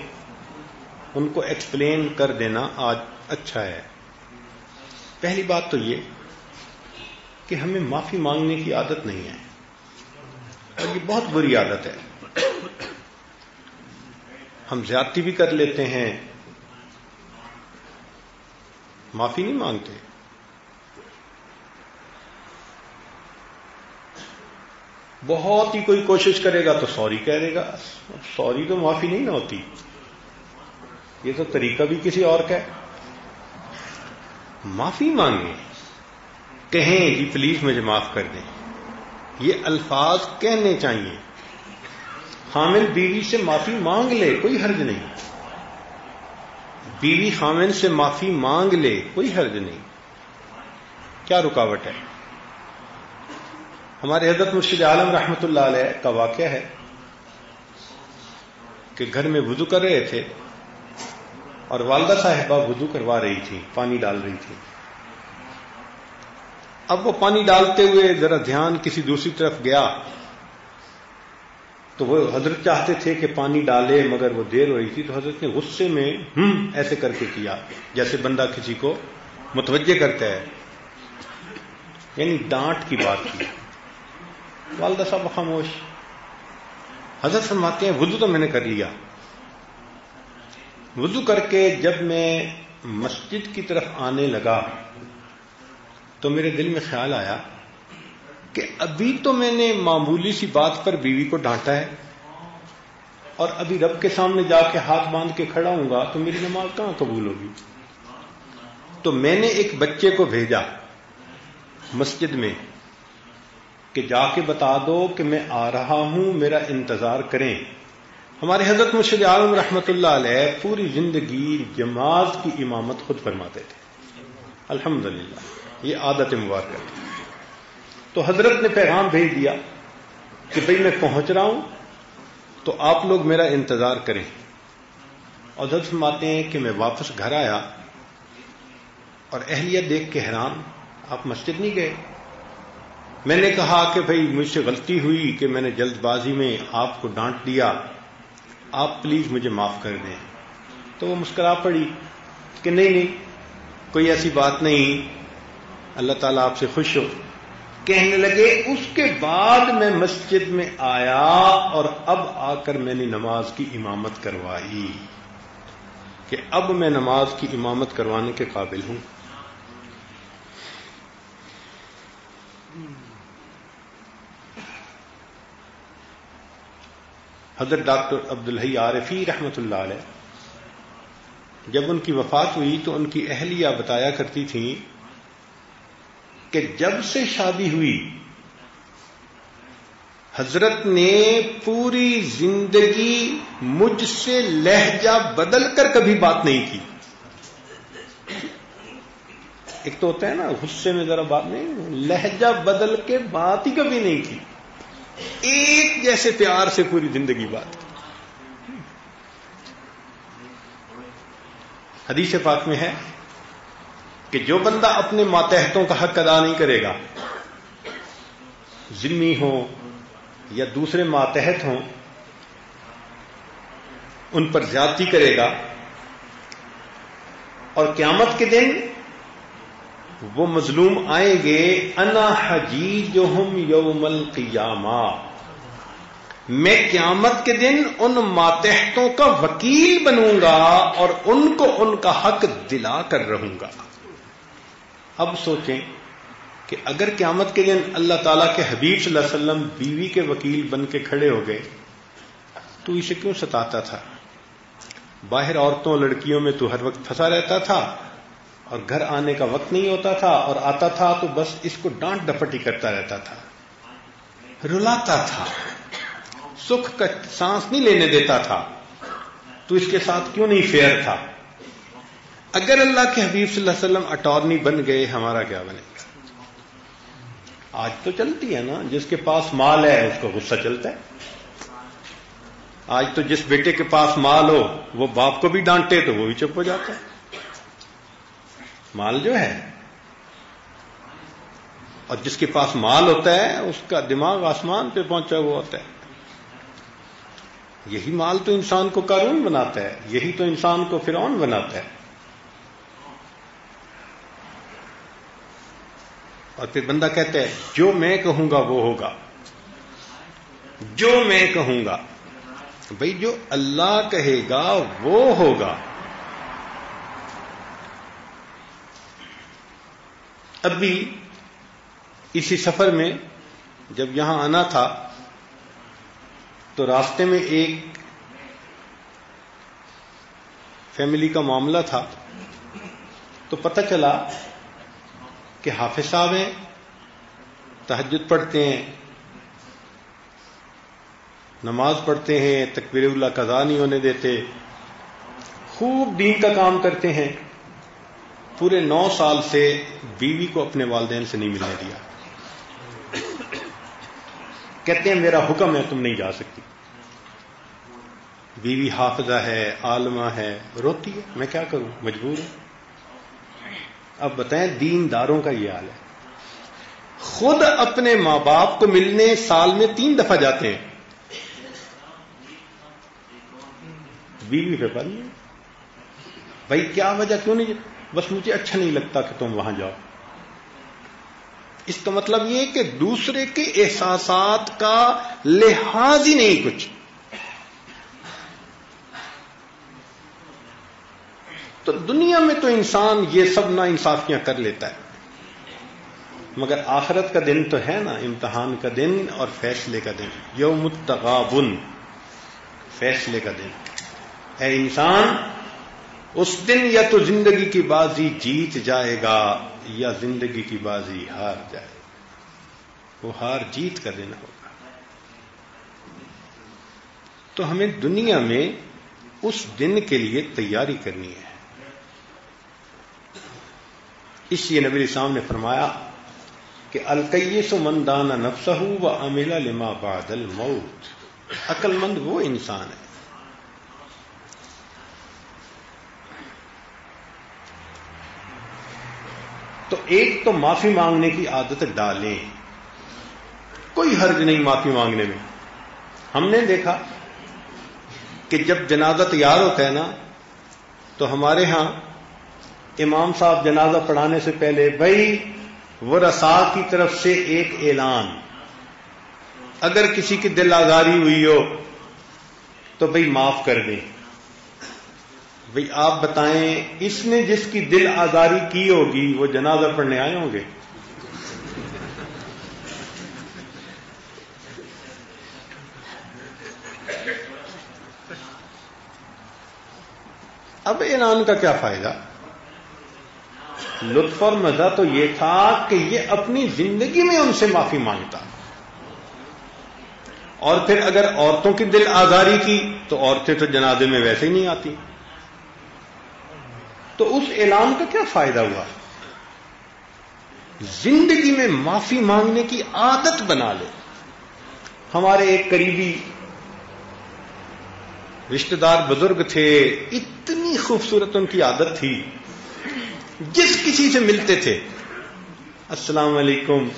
ان کو ایکسپلین کر دینا آج اچھا ہے۔ پہلی بات تو یہ کہ ہمیں معافی مانگنے کی عادت نہیں ہے اور یہ بہت بری عادت ہے۔ ہم زیادتی بھی کر لیتے ہیں، معافی نہیں مانگتے۔ بہت ہی کوئی کوشش کرے گا تو سوری کہہ دے گا۔ سوری تو معافی نہیں نہ ہوتی۔ یہ تو طریقہ بھی کسی اور کا ہے۔ معافی مانگیں، کہیں جی پلیز مجھے معاف کر دیں۔ یہ الفاظ کہنے چاہیے۔ خامن بیوی سے معافی مانگ لے، کوئی حرج نہیں۔ بیوی خامن سے معافی مانگ لے، کوئی حرج نہیں۔ کیا رکاوٹ ہے؟ ہمارے حضرت مرشد عالم رحمت اللہ علیہ کا واقعہ ہے کہ گھر میں وضو کر رہے تھے۔ اور والدہ صاحبہ وضو کروا رہی تھی، پانی ڈال رہی تھی۔ اب وہ پانی ڈالتے ہوئے ذرا دھیان کسی دوسری طرف گیا تو وہ حضرت چاہتے تھے کہ پانی ڈالے مگر وہ دیر ہو رہی تھی تو حضرت نے غصے میں ہم ایسے کر کے کیا، جیسے بندہ کسی کو متوجہ کرتا ہے۔ یعنی ڈانٹ کی بات کی والدہ صاحب خاموش۔ حضرت فرماتے ہیں، وضو تو میں نے کر لیا۔ وضو کر کے جب میں مسجد کی طرف آنے لگا تو میرے دل میں خیال آیا کہ ابھی تو میں نے معمولی سی بات پر بیوی کو ڈانٹا ہے اور ابھی رب کے سامنے جا کے ہاتھ باندھ کے کھڑا ہوں گا تو میری نماز کہاں قبول ہوگی؟ تو میں نے ایک بچے کو بھیجا مسجد میں کہ جا کے بتا دو کہ میں آ رہا ہوں، میرا انتظار کریں۔ ہمارے حضرت مرشد عالم رحمت اللہ علیہ پوری زندگی جماعت کی امامت خود فرماتے تھے۔ الحمد یہ عادت مبارکہ تھی تو حضرت نے پیغام بھیج دیا کہ بھئی میں پہنچ رہا ہوں، تو آپ لوگ میرا انتظار کریں۔ اور حضرت فرماتے ہیں کہ میں واپس گھر آیا اور اہلیت دیکھ کے حیران، آپ مسجد نہیں گئے؟ میں نے کہا کہ بھائی مجھ سے غلطی ہوئی کہ میں نے جلد بازی میں آپ کو ڈانٹ دیا۔ آپ پلیز مجھے معاف کر دیں۔ تو وہ مسکرا پڑی کہ نہیں نہیں، کوئی ایسی بات نہیں۔ اللہ تعالیٰ آپ سے خوش ہو۔ کہنے لگے، اس کے بعد میں مسجد میں آیا اور اب آ کر میں نے نماز کی امامت کروائی۔ کہ اب میں نماز کی امامت کروانے کے قابل ہوں۔ حضرت ڈاکٹر عبدالحی عارفی رحمت اللہ علیہ، جب ان کی وفات ہوئی تو ان کی اہلیہ بتایا کرتی تھی کہ جب سے شادی ہوئی، حضرت نے پوری زندگی مجھ سے لہجہ بدل کر کبھی بات نہیں کی۔ ایک تو ہوتا ہے نا، غصے میں ذرا بات نہیں، لہجہ بدل کے بات ہی کبھی نہیں کی۔ ایک جیسے پیار سے پوری زندگی بات حدیث پاک میں ہے کہ جو بندہ اپنے ماتحتوں کا حق ادا نہیں کرے گا ذمی ہو یا دوسرے ماتحت ہوں، ان پر زیادتی کرے گا اور قیامت کے دن وہ مظلوم آئیں گے، انا حجی جو ہم یوم القیامہ۔ میں قیامت کے دن ان ماتحتوں کا وکیل بنوں گا اور ان کو ان کا حق دلا کر رہوں گا۔ اب سوچیں کہ اگر قیامت کے دن اللہ تعالیٰ کے حبیب صلی اللہ علیہ وسلم بیوی کے وکیل بن کے کھڑے ہو گئے، تو اسے کیوں ستاتا تھا؟ باہر عورتوں لڑکیوں میں تو ہر وقت پھنسا رہتا تھا اور گھر آنے کا وقت نہیں ہوتا تھا اور آتا تھا تو بس اس کو ڈانٹ ڈپٹی کرتا رہتا تھا۔ رلاتا تھا۔ سکھ کا سانس نہیں لینے دیتا تھا، تو اس کے ساتھ کیوں نہیں فیئر تھا؟ اگر اللہ کے حبیب صلی اللہ علیہ وسلم اٹارنی بن گئے، ہمارا کیا بنے؟ گا آج تو چلتی ہے نا، جس کے پاس مال ہے، اس کو غصہ چلتا ہے۔ آج تو جس بیٹے کے پاس مال ہو، وہ باپ کو بھی ڈانٹے تو وہ بھی چپ ہو جاتا ہے۔ مال جو ہے، اور جس کے پاس مال ہوتا ہے، اس کا دماغ آسمان پہ پہنچا ہوا ہوتا ہے۔ یہی مال تو انسان کو قانون بناتا ہے، یہی تو انسان کو فرعون بناتا ہے۔ اور پھر بندہ کہتا ہے، جو میں کہوں گا وہ ہوگا۔ جو میں کہوں گا، بھائی جو اللہ کہے گا وہ ہوگا۔ اب بھی اسی سفر میں جب یہاں آنا تھا تو راستے میں ایک فیملی کا معاملہ تھا تو پتہ چلا کہ حافظ صاحب ہیں تحجد پڑھتے ہیں، نماز پڑھتے ہیں، تکبیر اللہ قضا نہیں ہونے دیتے، خوب دین کا کام کرتے ہیں۔ پورے نو سال سے بیوی کو اپنے والدین سے نہیں ملنے دیا۔ کہتے ہیں میرا حکم ہے تم نہیں جا سکتی۔ بیوی حافظہ ہے، عالمہ ہے، روتی ہے، میں کیا کروں؟ مجبور ہوں۔ اب بتائیں دین داروں کا یہ حال ہے۔ خود اپنے ماں باپ کو ملنے سال میں تین دفعہ جاتے ہیں۔ بیوی پہ پڑھ بھائی کیا وجہ کیوں نہیں؟ بس مجھے اچھا نہیں لگتا کہ تم وہاں جاؤ۔ اس کا مطلب یہ کہ دوسرے کے احساسات کا لحاظ ہی نہیں کچھ۔ تو دنیا میں تو انسان یہ سب نا انصافیاں کر لیتا ہے۔ مگر آخرت کا دن تو ہے نا، امتحان کا دن اور فیصلے کا دن۔ یوم التغابن، فیصلے کا دن۔ ہے انسان، اس دن یا تو زندگی کی بازی جیت جائے گا۔ یا زندگی کی بازی ہار جائے، وہ ہار جیت کر دینا ہوگا۔ تو ہمیں دنیا میں اس دن کے لیے تیاری کرنی ہے۔ اس لیے نبی اسلام نے فرمایا کہ القیس مندانہ نفسہ و امیلا لما بادل موت عقل مند وہ انسان ہے تو ایک تو معافی مانگنے کی عادت ڈالیں۔ کوئی حرج نہیں معافی مانگنے میں۔ ہم نے دیکھا کہ جب جنازہ تیار ہوتا ہے نا، تو ہمارے ہاں امام صاحب جنازہ پڑھانے سے پہلے بھائی وہ رسا کی طرف سے ایک اعلان۔ اگر کسی کی دل آزاری ہوئی ہو، تو بھائی معاف کر دیں۔ بھائی آپ بتائیں، اس نے جس کی دل آزاری کی ہوگی، وہ جنازہ پڑھنے آئے ہوں گے؟ اب اعلان کا کیا فائدہ؟ لطف اور مزہ تو یہ تھا کہ یہ اپنی زندگی میں ان سے معافی مانگتا۔ اور پھر اگر عورتوں کی دل آزاری کی، تو عورتیں تو جنازے میں ویسے ہی نہیں آتی۔ تو اس اعلان کا کیا فائدہ ہوا؟ زندگی میں معافی مانگنے کی عادت بنا لے۔ ہمارے ایک قریبی رشتہ دار بزرگ تھے، اتنی خوبصورت ان کی عادت تھی۔ جس کسی سے ملتے تھے۔ السلام علیکم۔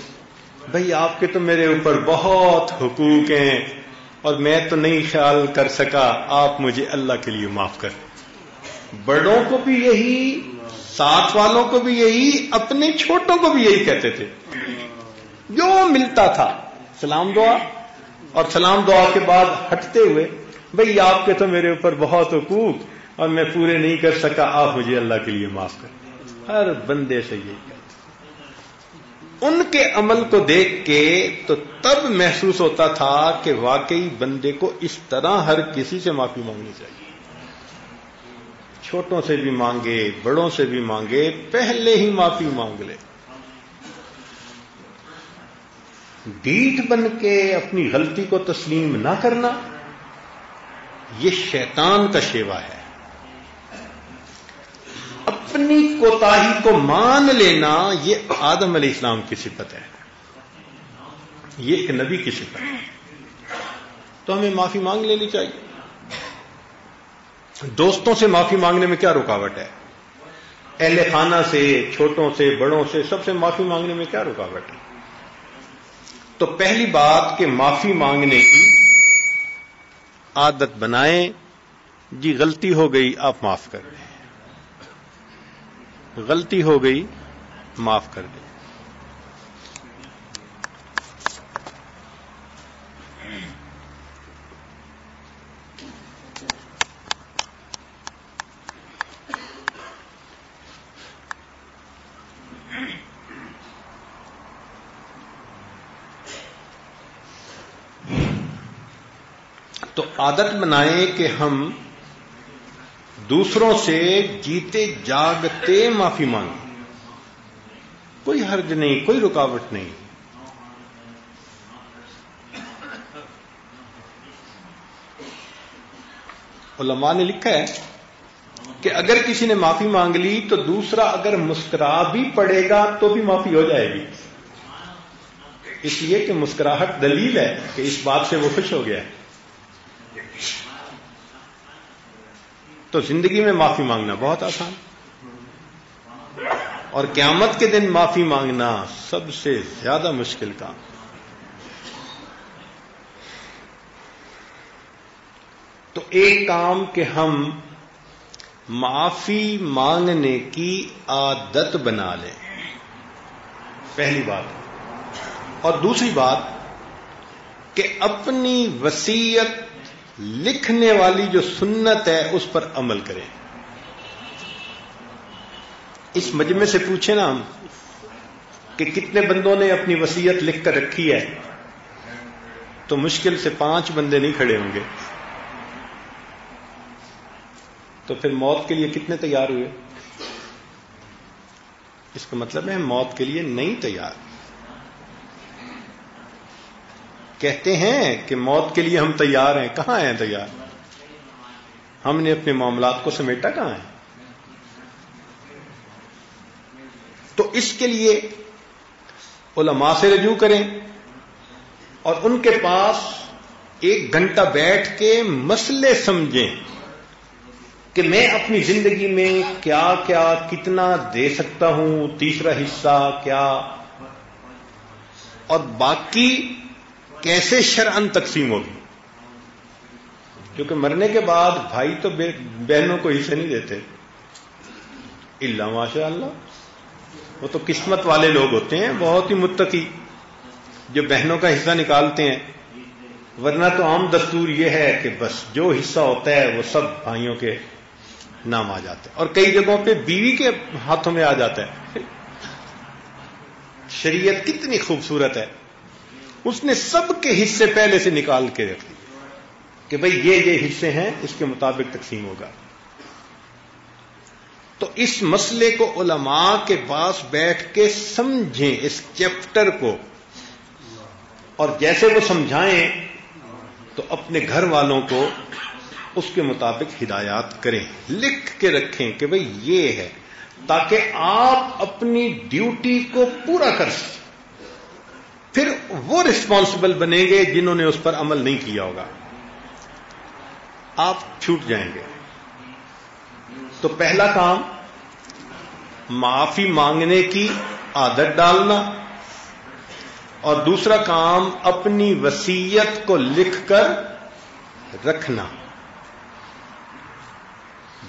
بھائی، آپ کے تو میرے اوپر بہت حقوق ہیں اور میں تو نہیں خیال کر سکا، آپ مجھے اللہ کے لیے معاف کر۔ بڑوں کو بھی یہی، ساتھ والوں کو بھی یہی، اپنے چھوٹوں کو بھی یہی کہتے تھے۔ جو ملتا تھا، سلام دعا۔ اور سلام دعا کے بعد ہٹتے ہوئے، بھئی آپ کے تو میرے اوپر بہت حقوق اور میں پورے نہیں کر سکا، آپ مجھے اللہ کے لیے معاف کر۔ ہر بندے سے یہی کہتے ان کے عمل کو دیکھ کے تو تب محسوس ہوتا تھا کہ واقعی بندے کو اس طرح ہر کسی سے معافی مانگنی چاہیے۔ چھوٹوں سے بھی مانگے، بڑوں سے بھی مانگے، پہلے ہی معافی مانگ لے۔ ڈیٹ بن کے اپنی غلطی کو تسلیم نہ کرنا، یہ شیطان کا شیوا ہے۔ اپنی کوتاہی کو مان لینا، یہ آدم علیہ السلام کی صفت ہے۔ یہ ایک نبی کی صفت ہے۔ تو ہمیں معافی مانگ لینی چاہیے۔ دوستوں سے معافی مانگنے میں کیا رکاوٹ ہے؟ اہل خانہ سے، چھوٹوں سے، بڑوں سے سب سے معافی مانگنے میں کیا رکاوٹ ہے؟ تو پہلی بات کہ معافی مانگنے کی عادت بنائیں جی غلطی ہو گئی، آپ معاف کر دیں۔ غلطی ہو گئی، معاف کر دیں۔ تو عادت بنائیں کہ ہم دوسروں سے جیتے جاگتے معافی مانگیں۔ کوئی حرج نہیں، کوئی رکاوٹ نہیں۔ علماء نے لکھا ہے کہ اگر کسی نے معافی مانگ لی تو دوسرا اگر مسکرا بھی پڑے گا تو بھی معافی ہو جائے گی۔ اس لیے کہ مسکراہٹ دلیل ہے کہ اس بات سے وہ خوش ہو گیا۔ ہے تو زندگی میں معافی مانگنا بہت آسان اور قیامت کے دن معافی مانگنا سب سے زیادہ مشکل کام تو ایک کام کہ ہم معافی مانگنے کی عادت بنا لیں۔ پہلی بات۔ اور دوسری بات کہ اپنی وسیعت لکھنے والی جو سنت ہے اس پر عمل کریں۔ اس مجمع سے پوچھیں نا ہم کہ کتنے بندوں نے اپنی وسیعت لکھ کر رکھی ہے، تو مشکل سے پانچ بندے نہیں کھڑے ہوں گے۔ تو پھر موت کے لیے کتنے تیار ہوئے؟ اس کا مطلب ہے موت کے لیے نہیں تیار۔ کہتے ہیں کہ موت کے لیے ہم تیار ہیں۔ کہاں ہیں تیار؟ ہم نے اپنے معاملات کو سمیٹا کہاں ہے؟ تو اس کے لیے علماء سے رجوع کریں اور ان کے پاس ایک گھنٹہ بیٹھ کے مسئلے سمجھیں کہ میں اپنی زندگی میں کیا کیا کتنا دے سکتا ہوں، تیسرا حصہ کیا؟ اور باقی کیسے شرعن تقسیم ہوگی؟ کیونکہ مرنے کے بعد بھائی تو بہنوں کو حصے نہیں دیتے۔ اللہ ماشاء اللہ وہ تو قسمت والے لوگ ہوتے ہیں، بہت ہی متقی۔ جو بہنوں کا حصہ نکالتے ہیں۔ ورنہ تو عام دستور یہ ہے کہ بس جو حصہ ہوتا ہے، وہ سب بھائیوں کے نام آ جاتے ہیں۔ اور کئی جگہوں پہ بیوی کے ہاتھوں میں آ جاتا ہے۔ شریعت کتنی خوبصورت ہے۔ اس نے سب کے حصے پہلے سے نکال کے رکھ دی کہ بھئی یہ یہ حصے ہیں، اس کے مطابق تقسیم ہوگا۔ تو اس مسئلے کو علماء کے پاس بیٹھ کے سمجھیں اس چیپٹر کو۔ اور جیسے وہ سمجھائیں، تو اپنے گھر والوں کو اس کے مطابق ہدایات کریں۔ لکھ کے رکھیں کہ بھئی یہ ہے، تاکہ آپ اپنی ڈیوٹی کو پورا کر سکیں۔ پھر وہ رسپانسبل بنیں گے جنہوں نے اس پر عمل نہیں کیا ہوگا۔ آپ چھوٹ جائیں گے۔ تو پہلا کام، معافی مانگنے کی عادت ڈالنا۔ اور دوسرا کام، اپنی وسیعت کو لکھ کر رکھنا۔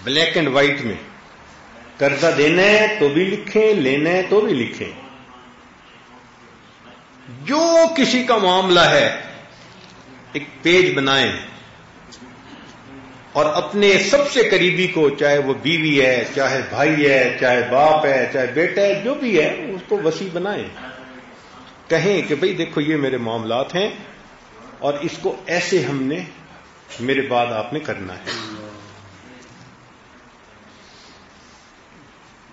بلیک اینڈ وائٹ میں۔ قرضہ دینا ہے تو بھی لکھیں، لینا ہے تو بھی لکھیں۔ جو کسی کا معاملہ ہے، ایک پیج بنائیں اور اپنے سب سے قریبی کو، چاہے وہ بیوی ہے، چاہے بھائی ہے، چاہے باپ ہے، چاہے بیٹا ہے، جو بھی ہے، اس کو وسیع بنائیں۔ کہیں کہ بھئی دیکھو، یہ میرے معاملات ہیں اور اس کو ایسے ہم نے میرے بعد آپ نے کرنا ہے۔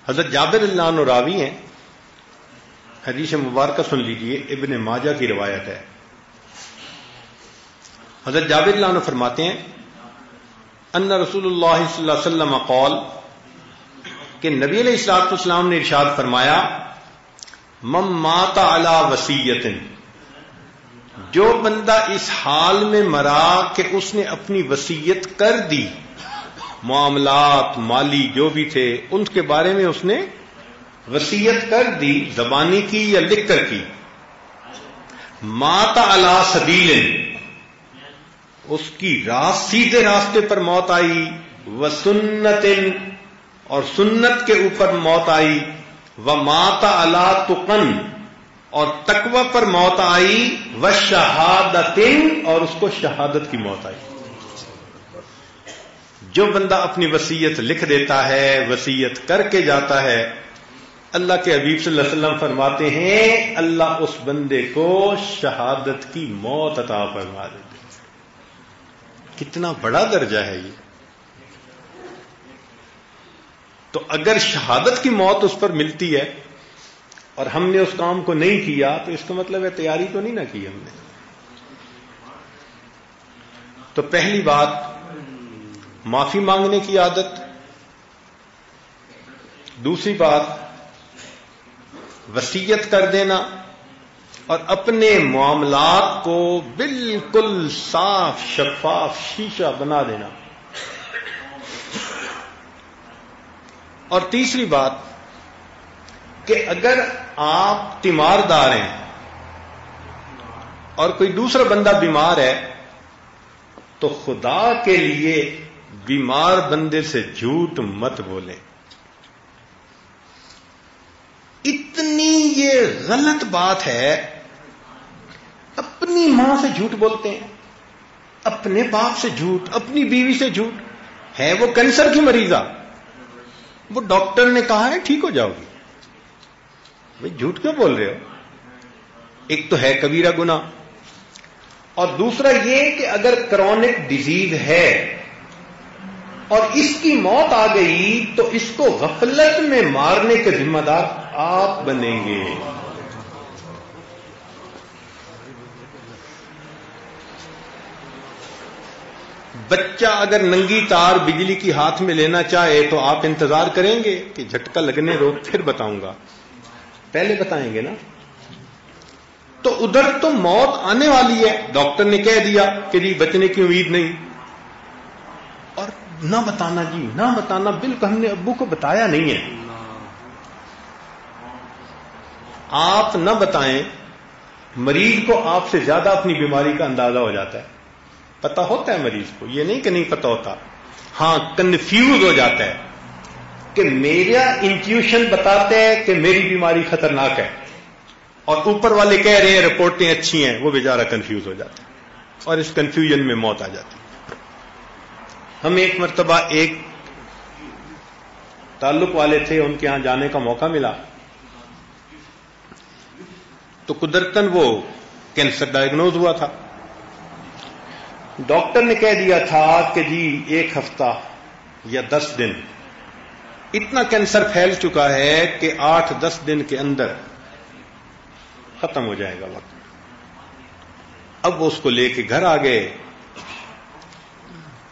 حضرت جابر اللہ عنہ راوی ہیں۔ حدیث مبارکہ سن لیجیے، ابن ماجہ کی روایت ہے۔ حضرت جابر اللہ عنہ فرماتے ہیں، ان رسول اللہ صلی اللہ علیہ وسلم قول کہ نبی علیہ السلاط اسلام نے ارشاد فرمایا مم مات علی وسیعت جو بندہ اس حال میں مرا کہ اس نے اپنی وسیعت کر دی، معاملات، مالی جو بھی تھے، ان کے بارے میں اس نے وسیعت کر دی زبانی کی یا لکھ کر کی؟ ماتا اللہ سدیل اس کی راس سیدھے راستے پر موت آئی۔ وہ سنت اور سنت کے اوپر موت آئی۔ وہ ماتا اللہ تقن۔ اور تقوی پر موت آئی۔ وہ شہادت اور اس کو شہادت کی موت آئی۔ جو بندہ اپنی وسیعت لکھ دیتا ہے وسیعت کر کے جاتا ہے اللہ کے حبیب صلی اللہ علیہ وسلم فرماتے ہیں، اللہ اس بندے کو شہادت کی موت عطا فرما دیتے کتنا بڑا درجہ ہے یہ۔ تو اگر شہادت کی موت اس پر ملتی ہے اور ہم نے اس کام کو نہیں کیا، تو اس کا مطلب ہے تیاری تو نہیں نہ کی ہم نے۔ تو پہلی بات، معافی مانگنے کی عادت۔ دوسری بات وسیعت کر دینا اور اپنے معاملات کو بالکل صاف شفاف شیشہ بنا دینا۔ اور تیسری بات کہ اگر آپ تیماردار ہیں اور کوئی دوسرا بندہ بیمار ہے تو خدا کے لیے بیمار بندے سے جھوٹ مت بولیں۔ اتنی یہ غلط بات ہے، اپنی ماں سے جھوٹ بولتے ہیں، اپنے باپ سے جھوٹ، اپنی بیوی سے جھوٹ، ہے وہ کینسر کی مریضہ۔ وہ ڈاکٹر نے کہا ہے، ٹھیک ہو جاؤ گی۔ بھائی، جھوٹ کیوں بول رہے ہو؟ ایک تو ہے کبیرہ گنا اور دوسرا یہ کہ اگر کرونک ڈیزیز ہے اور اس کی موت آ گئی تو اس کو غفلت میں مارنے کے ذمہ دار آپ بنیں گے۔ بچہ اگر ننگی تار بجلی کی ہاتھ میں لینا چاہے تو آپ انتظار کریں گے کہ جھٹکا لگنے روک پھر بتاؤں گا۔ پہلے بتائیں گے نا۔ تو ادھر تو موت آنے والی ہے۔ ڈاکٹر نے کہہ دیا کہ جی بچنے کی امید نہیں۔ اور نہ بتانا جی نہ بتانا، بالکل ہم نے ابو کو بتایا نہیں ہے۔ آپ نہ بتائیں، مریض کو آپ سے زیادہ اپنی بیماری کا اندازہ ہو جاتا ہے۔ پتا ہوتا ہے مریض کو، یہ نہیں کہ نہیں پتا ہوتا۔ ہاں کنفیوز ہو جاتا ہے کہ میرا انٹیوشن بتاتے ہیں کہ میری بیماری خطرناک ہے۔ اور اوپر والے کہہ رہے ہیں، رپورٹیں اچھی ہیں، وہ بیچارہ کنفیوز ہو جاتا ہے۔ اور اس کنفیوژن میں موت آ جاتی ہم ایک مرتبہ ایک تعلق والے تھے، ان کے یہاں جانے کا موقع ملا۔ تو قدرتن وہ کینسر ڈائگنوز ہوا تھا۔ ڈاکٹر نے کہہ دیا تھا کہ جی ایک ہفتہ یا دس دن۔ اتنا کینسر پھیل چکا ہے کہ آٹھ دس دن کے اندر ختم ہو جائے گا وقت۔ اب وہ اس کو لے کے گھر آ گئے۔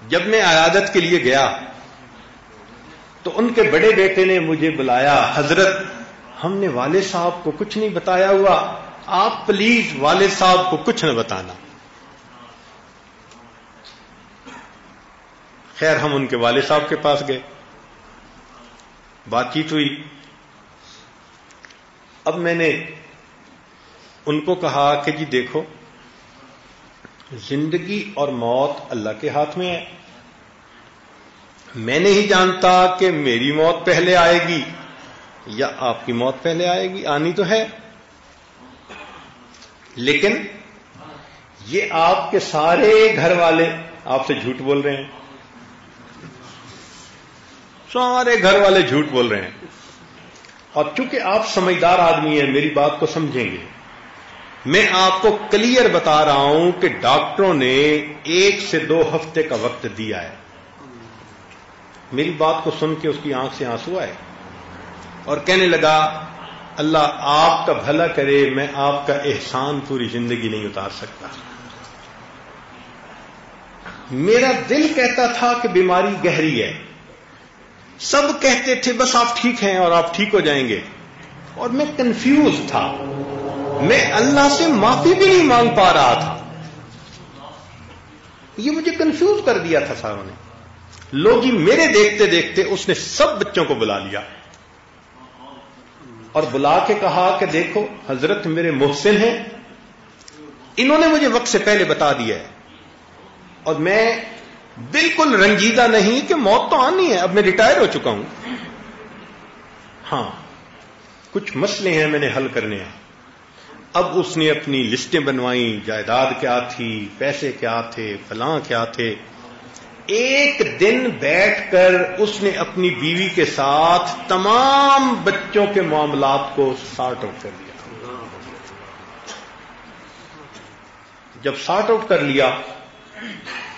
جب میں عیادت کے لیے گیا تو ان کے بڑے بیٹے نے مجھے بلایا، حضرت، ہم نے والد صاحب کو کچھ نہیں بتایا ہوا۔ آپ پلیز والد صاحب کو کچھ نہ بتانا۔ خیر ہم ان کے والد صاحب کے پاس گئے۔ بات چیت ہوئی۔ اب میں نے ان کو کہا کہ جی دیکھو، زندگی اور موت اللہ کے ہاتھ میں ہے۔ میں نہیں جانتا کہ میری موت پہلے آئے گی یا آپ کی موت پہلے آئے گی، آنی تو ہے۔ لیکن یہ آپ کے سارے گھر والے آپ سے جھوٹ بول رہے ہیں۔ سارے گھر والے جھوٹ بول رہے ہیں۔ اور چونکہ آپ سمجھدار آدمی ہیں، میری بات کو سمجھیں گے۔ میں آپ کو کلیئر بتا رہا ہوں کہ ڈاکٹروں نے ایک سے دو ہفتے کا وقت دیا ہے۔ میری بات کو سن کے اس کی آنکھ سے آنسو آئے۔ اور کہنے لگا اللہ آپ کا بھلا کرے، میں آپ کا احسان پوری زندگی نہیں اتار سکتا۔ میرا دل کہتا تھا کہ بیماری گہری ہے۔ سب کہتے تھے، بس آپ ٹھیک ہیں اور آپ ٹھیک ہو جائیں گے۔ اور میں کنفیوز تھا۔ میں اللہ سے معافی بھی نہیں مانگ پا رہا تھا۔ یہ مجھے کنفیوز کر دیا تھا ساروں نے۔ لوگ ہی میرے دیکھتے دیکھتے اس نے سب بچوں کو بلا لیا۔ اور بلا کے کہا کہ دیکھو حضرت میرے محسن ہیں، انہوں نے مجھے وقت سے پہلے بتا دیا ہے۔ اور میں بالکل رنجیدہ نہیں کہ موت تو آنی ہے، اب میں ریٹائر ہو چکا ہوں۔ ہاں کچھ مسئلے ہیں میں نے حل کرنے ہیں۔ اب اس نے اپنی لسٹیں بنوائیں، جائیداد کیا تھی، پیسے کیا تھے، فلاں کیا تھے۔ ایک دن بیٹھ کر اس نے اپنی بیوی کے ساتھ تمام بچوں کے معاملات کو سارٹ آؤٹ کر لیا۔ جب سارٹ آؤٹ کر لیا،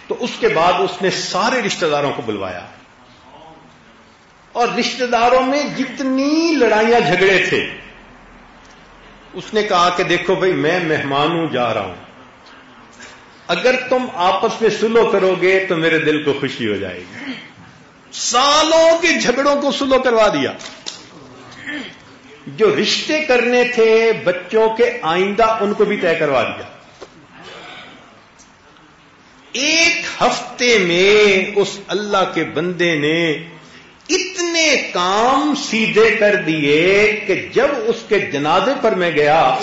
تو اس کے بعد اس نے سارے رشتہ داروں کو بلوایا۔ اور رشتہ داروں میں جتنی لڑائیاں جھگڑے تھے، اس نے کہا کہ دیکھو بھائی، میں مہمان ہوں، جا رہا ہوں۔ اگر تم آپس میں سلو کرو گے تو میرے دل کو خوشی ہو جائے گی۔ سالوں کے جھگڑوں کو سلو کروا دیا۔ جو رشتے کرنے تھے، بچوں کے آئندہ ان کو بھی طے کروا دیا۔ ایک ہفتے میں اس اللہ کے بندے نے اتنے کام سیدھے کر دیے کہ جب اس کے جنازے پر میں گیا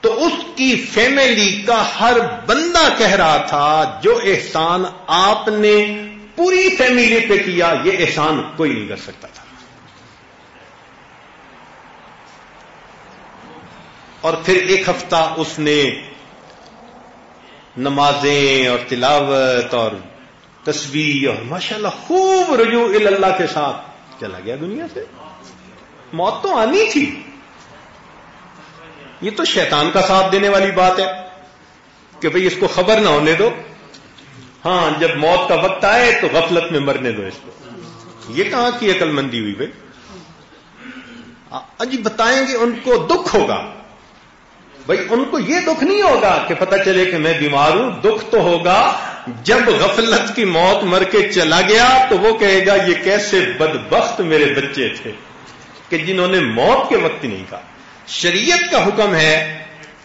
تو اس کی فیملی کا ہر بندہ کہہ رہا تھا، جو احسان آپ نے پوری فیملی پہ کیا، یہ احسان کوئی نہیں کر سکتا تھا۔ اور پھر ایک ہفتہ اس نے نمازیں اور تلاوت اور تصویر اور ماشاءاللہ خوب رجوع اللہ کے ساتھ چلا گیا دنیا سے۔ موت تو آنی تھی۔ یہ تو شیطان کا ساتھ دینے والی بات ہے کہ بھئی اس کو خبر نہ ہونے دو۔ ہاں جب موت کا وقت آئے تو غفلت میں مرنے دو اس کو۔ یہ کہاں کی عقل مندی ہوئی بھائی اجی بتائیں گے، ان کو دکھ ہوگا۔ بھائی ان کو یہ دکھ نہیں ہوگا کہ پتہ چلے کہ میں بیمار ہوں۔ دکھ تو ہوگا، جب غفلت کی موت مر کے چلا گیا تو وہ کہے گا، یہ کیسے بدبخت میرے بچے تھے کہ جنہوں نے موت کے وقت نہیں کہا۔ شریعت کا حکم ہے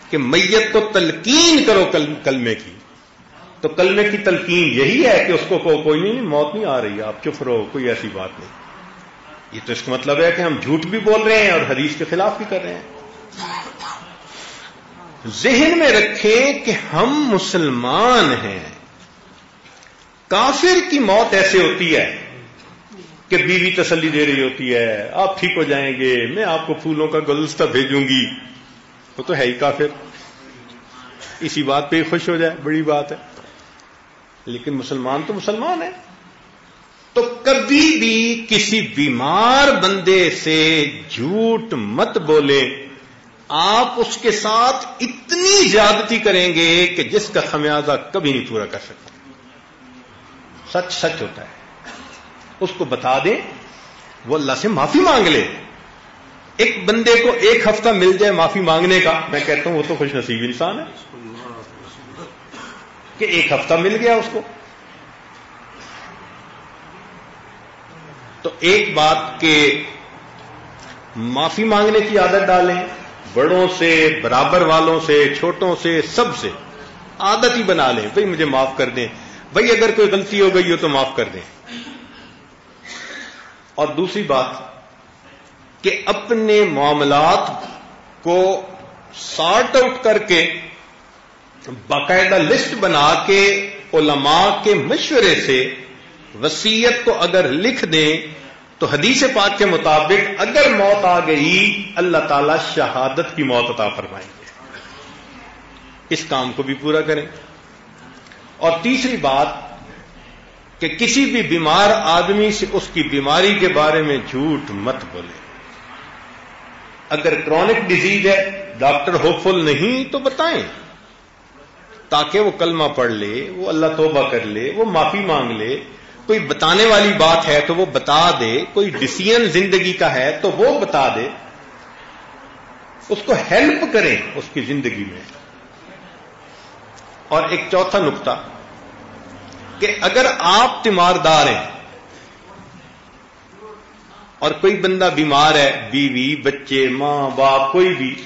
کہ میت کو تلقین کرو کلمے کی۔ تو کلمے کی تلقین یہی ہے کہ اس کو کوئی نہیں موت نہیں آ رہی، آپ چپ رہو، کوئی ایسی بات نہیں۔ یہ تو اس کا مطلب ہے کہ ہم جھوٹ بھی بول رہے ہیں اور حدیث کے خلاف بھی کر رہے ہیں۔ ذہن میں رکھیں کہ ہم مسلمان ہیں۔ کافر کی موت ایسے ہوتی ہے۔ کہ بیوی تسلی دے رہی ہوتی ہے، آپ ٹھیک ہو جائیں گے، میں آپ کو پھولوں کا گلستہ بھیجوں گی۔ وہ تو ہے ہی کافر۔ اسی بات پہ خوش ہو جائے، بڑی بات ہے۔ لیکن مسلمان تو مسلمان ہے تو کبھی بھی کسی بیمار بندے سے جھوٹ مت بولے۔ آپ اس کے ساتھ اتنی زیادتی کریں گے کہ جس کا خمیازہ کبھی نہیں پورا کر سکتے۔ سچ سچ ہوتا ہے۔ اس کو بتا دیں، وہ اللہ سے معافی مانگ لے۔ ایک بندے کو ایک ہفتہ مل جائے معافی مانگنے کا، میں کہتا ہوں وہ تو خوش نصیب انسان ہے۔ کہ ایک ہفتہ مل گیا اس کو۔ تو ایک بات کہ معافی مانگنے کی عادت ڈالیں، بڑوں سے، برابر والوں سے، چھوٹوں سے، سب سے عادت ہی بنا لیں۔ بھائی مجھے معاف کر دیں۔ بھائی اگر کوئی غلطی ہو گئی ہو تو معاف کر دیں۔ اور دوسری بات کہ اپنے معاملات کو سارٹ آؤٹ کر کے باقاعدہ لسٹ بنا کے علماء کے مشورے سے وسیعت کو اگر لکھ دیں تو حدیث پاک کے مطابق اگر موت آ گئی، اللہ تعالی شہادت کی موت عطا فرمائیں گے۔ اس کام کو بھی پورا کریں۔ اور تیسری بات کہ کسی بھی بیمار آدمی سے اس کی بیماری کے بارے میں جھوٹ مت بولے۔ اگر کرونک ڈیزیز ہے، ڈاکٹر ہوپ فل نہیں تو بتائیں۔ تاکہ وہ کلمہ پڑھ لے، وہ اللہ توبہ کر لے، وہ معافی مانگ لے۔ کوئی بتانے والی بات ہے تو وہ بتا دے، کوئی ڈسیزن زندگی کا ہے تو وہ بتا دے۔ اس کو ہیلپ کریں اس کی زندگی میں۔ اور ایک چوتھا نقطہ کہ اگر آپ تیماردار ہیں اور کوئی بندہ بیمار ہے، بیوی، بچے، ماں، باپ، کوئی بھی،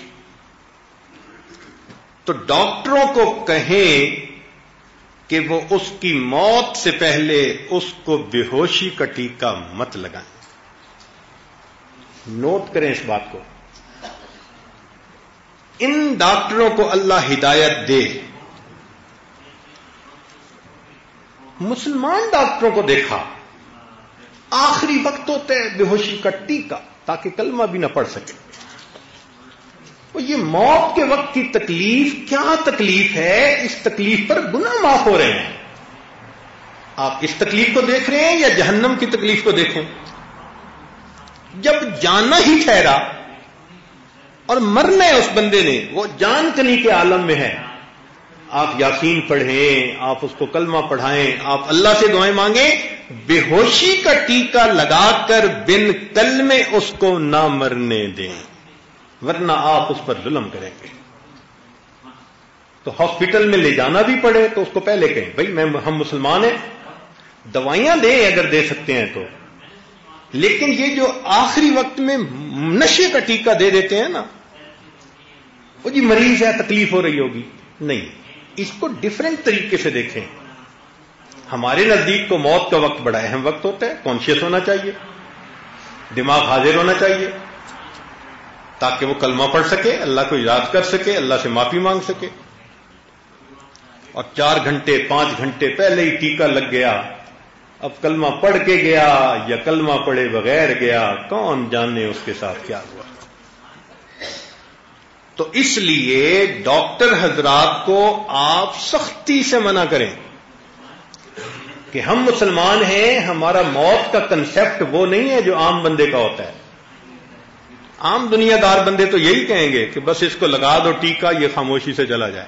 تو ڈاکٹروں کو کہیں کہ وہ اس کی موت سے پہلے اس کو بے ہوشی کا ٹیکہ مت لگائیں۔ نوٹ کریں اس بات کو۔ ان ڈاکٹروں کو اللہ ہدایت دے۔ مسلمان ڈاکٹروں کو دیکھا، آخری وقت ہوتا ہے بے ہوشی کا ٹیکہ تاکہ کلمہ بھی نہ پڑھ سکے۔ یہ موت کے وقت کی تکلیف، کیا تکلیف ہے؟ اس تکلیف پر گناہ معاف ہو رہے ہیں۔ آپ اس تکلیف کو دیکھ رہے ہیں یا جہنم کی تکلیف کو دیکھیں؟ جب جانا ہی ٹھہرا اور مرنا ہے اس بندے نے، وہ جان کنی کے عالم میں ہے۔ آپ یاسین پڑھیں، آپ اس کو کلمہ پڑھائیں، آپ اللہ سے دعائیں مانگیں، بے ہوشی کا ٹیکہ لگا کر بن کل میں اس کو نہ مرنے دیں۔ ورنہ آپ اس پر ظلم کریں گے۔ تو ہاسپٹل میں لے جانا بھی پڑے تو اس کو پہلے کہیں، بھائی میں، ہم مسلمان ہیں، دوائیاں دیں اگر دے سکتے ہیں تو۔ لیکن یہ جو آخری وقت میں نشے کا ٹیکہ دے دیتے ہیں نا، وہ جی مریض ہے، تکلیف ہو رہی ہوگی۔ نہیں۔ اس کو ڈفرینٹ طریقے سے دیکھیں۔ ہمارے نزدیک کو موت کا وقت بڑا اہم وقت ہوتا ہے کانشیس ہونا چاہیے، دماغ حاضر ہونا چاہیے، تاکہ وہ کلمہ پڑھ سکے، اللہ کو یاد کر سکے، اللہ سے معافی مانگ سکے۔ اور چار گھنٹے، پانچ گھنٹے پہلے ہی ٹیکہ لگ گیا، اب کلمہ پڑھ کے گیا یا کلمہ پڑھے بغیر گیا، کون جانے اس کے ساتھ کیا۔ ہوا تو اس لیے ڈاکٹر حضرات کو آپ سختی سے منع کریں کہ ہم مسلمان ہیں، ہمارا موت کا کنسپٹ وہ نہیں ہے جو عام بندے کا ہوتا ہے۔ عام دنیا دار بندے تو یہی کہیں گے کہ بس اس کو لگا دو ٹیکا یہ خاموشی سے چلا جائے۔